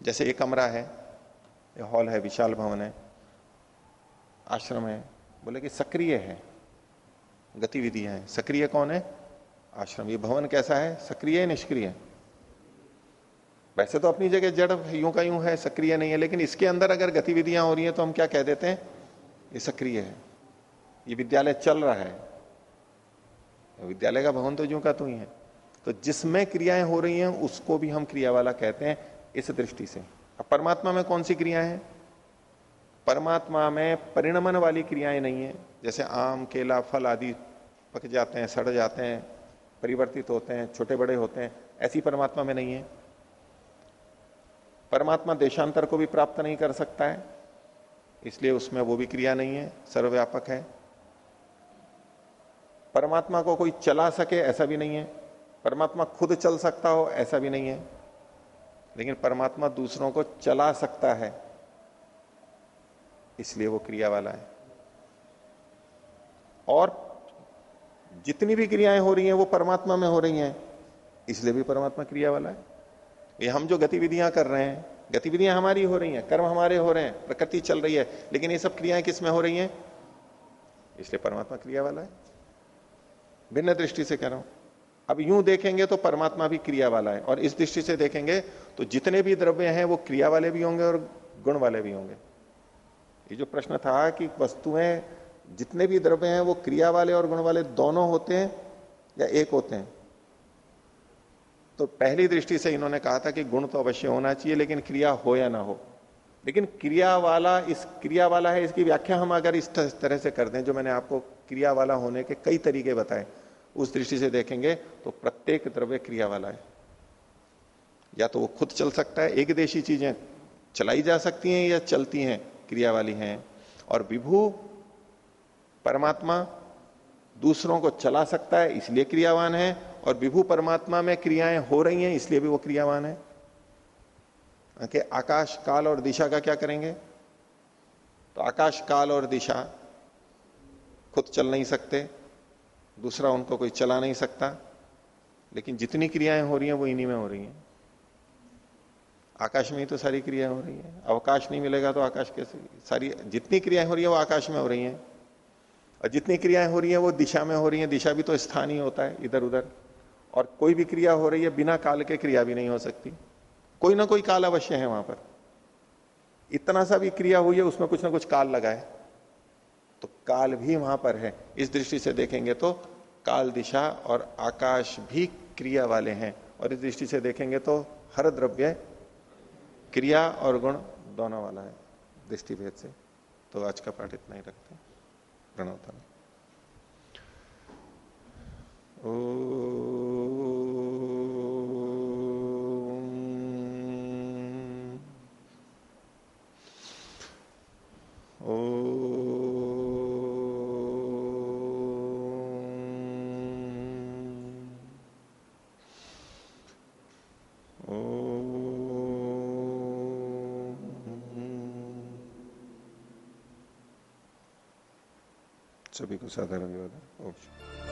जैसे एक कमरा है हॉल है, विशाल भवन है, आश्रम है, बोले कि सक्रिय है गतिविधियाँ हैं। सक्रिय कौन है? आश्रम। ये भवन कैसा है? सक्रिय निष्क्रिय वैसे तो अपनी जगह जड़ यूँ का यूँ है, सक्रिय नहीं है, लेकिन इसके अंदर अगर गतिविधियाँ हो रही हैं तो हम क्या कह देते हैं? ये सक्रिय है। ये विद्यालय चल रहा है। विद्यालय का भवन तो यूँ का तो ही है। तो जिसमें क्रियाएँ हो रही हैं, उसको भी हम क्रिया वाला कहते हैं, इस दृष्टि से। अब परमात्मा में कौन सी क्रियाएँ हैं? परमात्मा में परिणमन वाली क्रियाएँ नहीं है। जैसे आम, केला, फल आदि पक जाते हैं, सड़ जाते हैं, परिवर्तित होते हैं, छोटे बड़े होते हैं, ऐसी परमात्मा में नहीं है। परमात्मा देशांतर को भी प्राप्त नहीं कर सकता है, इसलिए उसमें वो भी क्रिया नहीं है, सर्वव्यापक है। परमात्मा को कोई चला सके ऐसा भी नहीं है। परमात्मा खुद चल सकता हो ऐसा भी नहीं है। लेकिन परमात्मा दूसरों को चला सकता है, इसलिए वो क्रिया वाला है। और जितनी भी क्रियाएँ हो रही हैं, वो परमात्मा में हो रही हैं, इसलिए भी परमात्मा क्रिया वाला है। ये हम जो गतिविधियाँ कर रहे हैं, गतिविधियाँ हमारी हो रही हैं, कर्म हमारे हो रहे हैं, प्रकृति चल रही है, लेकिन ये सब क्रियाएँ किसमें हो रही हैं? इसलिए परमात्मा क्रिया वाला है। भिन्न दृष्टि से कह रहा हूँ। अब यूँ देखेंगे तो परमात्मा भी क्रिया वाला है और इस दृष्टि से देखेंगे तो जितने भी द्रव्य हैं वो क्रिया वाले भी होंगे और गुण वाले भी होंगे। ये जो प्रश्न था कि वस्तुएँ जितने भी द्रव्य हैं वो क्रिया वाले और गुण वाले दोनों होते हैं या एक होते हैं? तो पहली दृष्टि से इन्होंने कहा था कि गुण तो अवश्य होना चाहिए, लेकिन क्रिया हो या ना हो। लेकिन क्रिया वाला, इस क्रिया वाला है, इसकी व्याख्या हम अगर इस तरह से कर दें, जो मैंने आपको क्रिया वाला होने के कई तरीके बताए उस दृष्टि से देखेंगे तो प्रत्येक द्रव्य क्रिया वाला है। या तो वो खुद चल सकता है, एक देशी चीज़ें चलाई जा सकती हैं या चलती हैं, क्रिया वाली हैं। और विभू परमात्मा दूसरों को चला सकता है, इसलिए क्रियावान है। और विभू परमात्मा में क्रियाएँ हो रही हैं, इसलिए भी वो क्रियावान है। कि आकाश, काल और दिशा का क्या करेंगे? तो आकाश, काल और दिशा खुद चल नहीं सकते। दूसरा उनको कोई चला नहीं सकता। लेकिन जितनी क्रियाएँ हो रही हैं, वो इन्हीं में हो रही हैं। आकाश में ही तो सारी क्रियाएँ हो रही हैं। अवकाश नहीं मिलेगा तो आकाश कैसे? सारी, जितनी क्रियाएँ हो रही है, वो आकाश में हो रही हैं। और जितनी क्रियाएँ हो रही हैं, वो दिशा में हो रही हैं। दिशा भी तो स्थान ही होता है इधर उधर और कोई भी क्रिया हो रही है, बिना काल के क्रिया भी नहीं हो सकती। कोई ना कोई काल अवश्य है वहाँ पर। इतना सा भी क्रिया हुई है, उसमें कुछ ना कुछ काल लगा है। काल भी वहाँ पर है। इस दृष्टि से देखेंगे तो काल दिशा और आकाश भी क्रिया वाले हैं। और इस दृष्टि से देखेंगे तो हर द्रव्य क्रिया और गुण दोनों वाला है दृष्टि भेद से। तो आज का पाठ इतना ही रखते हैं। प्रणवता ओ सभी विवाद है विवाद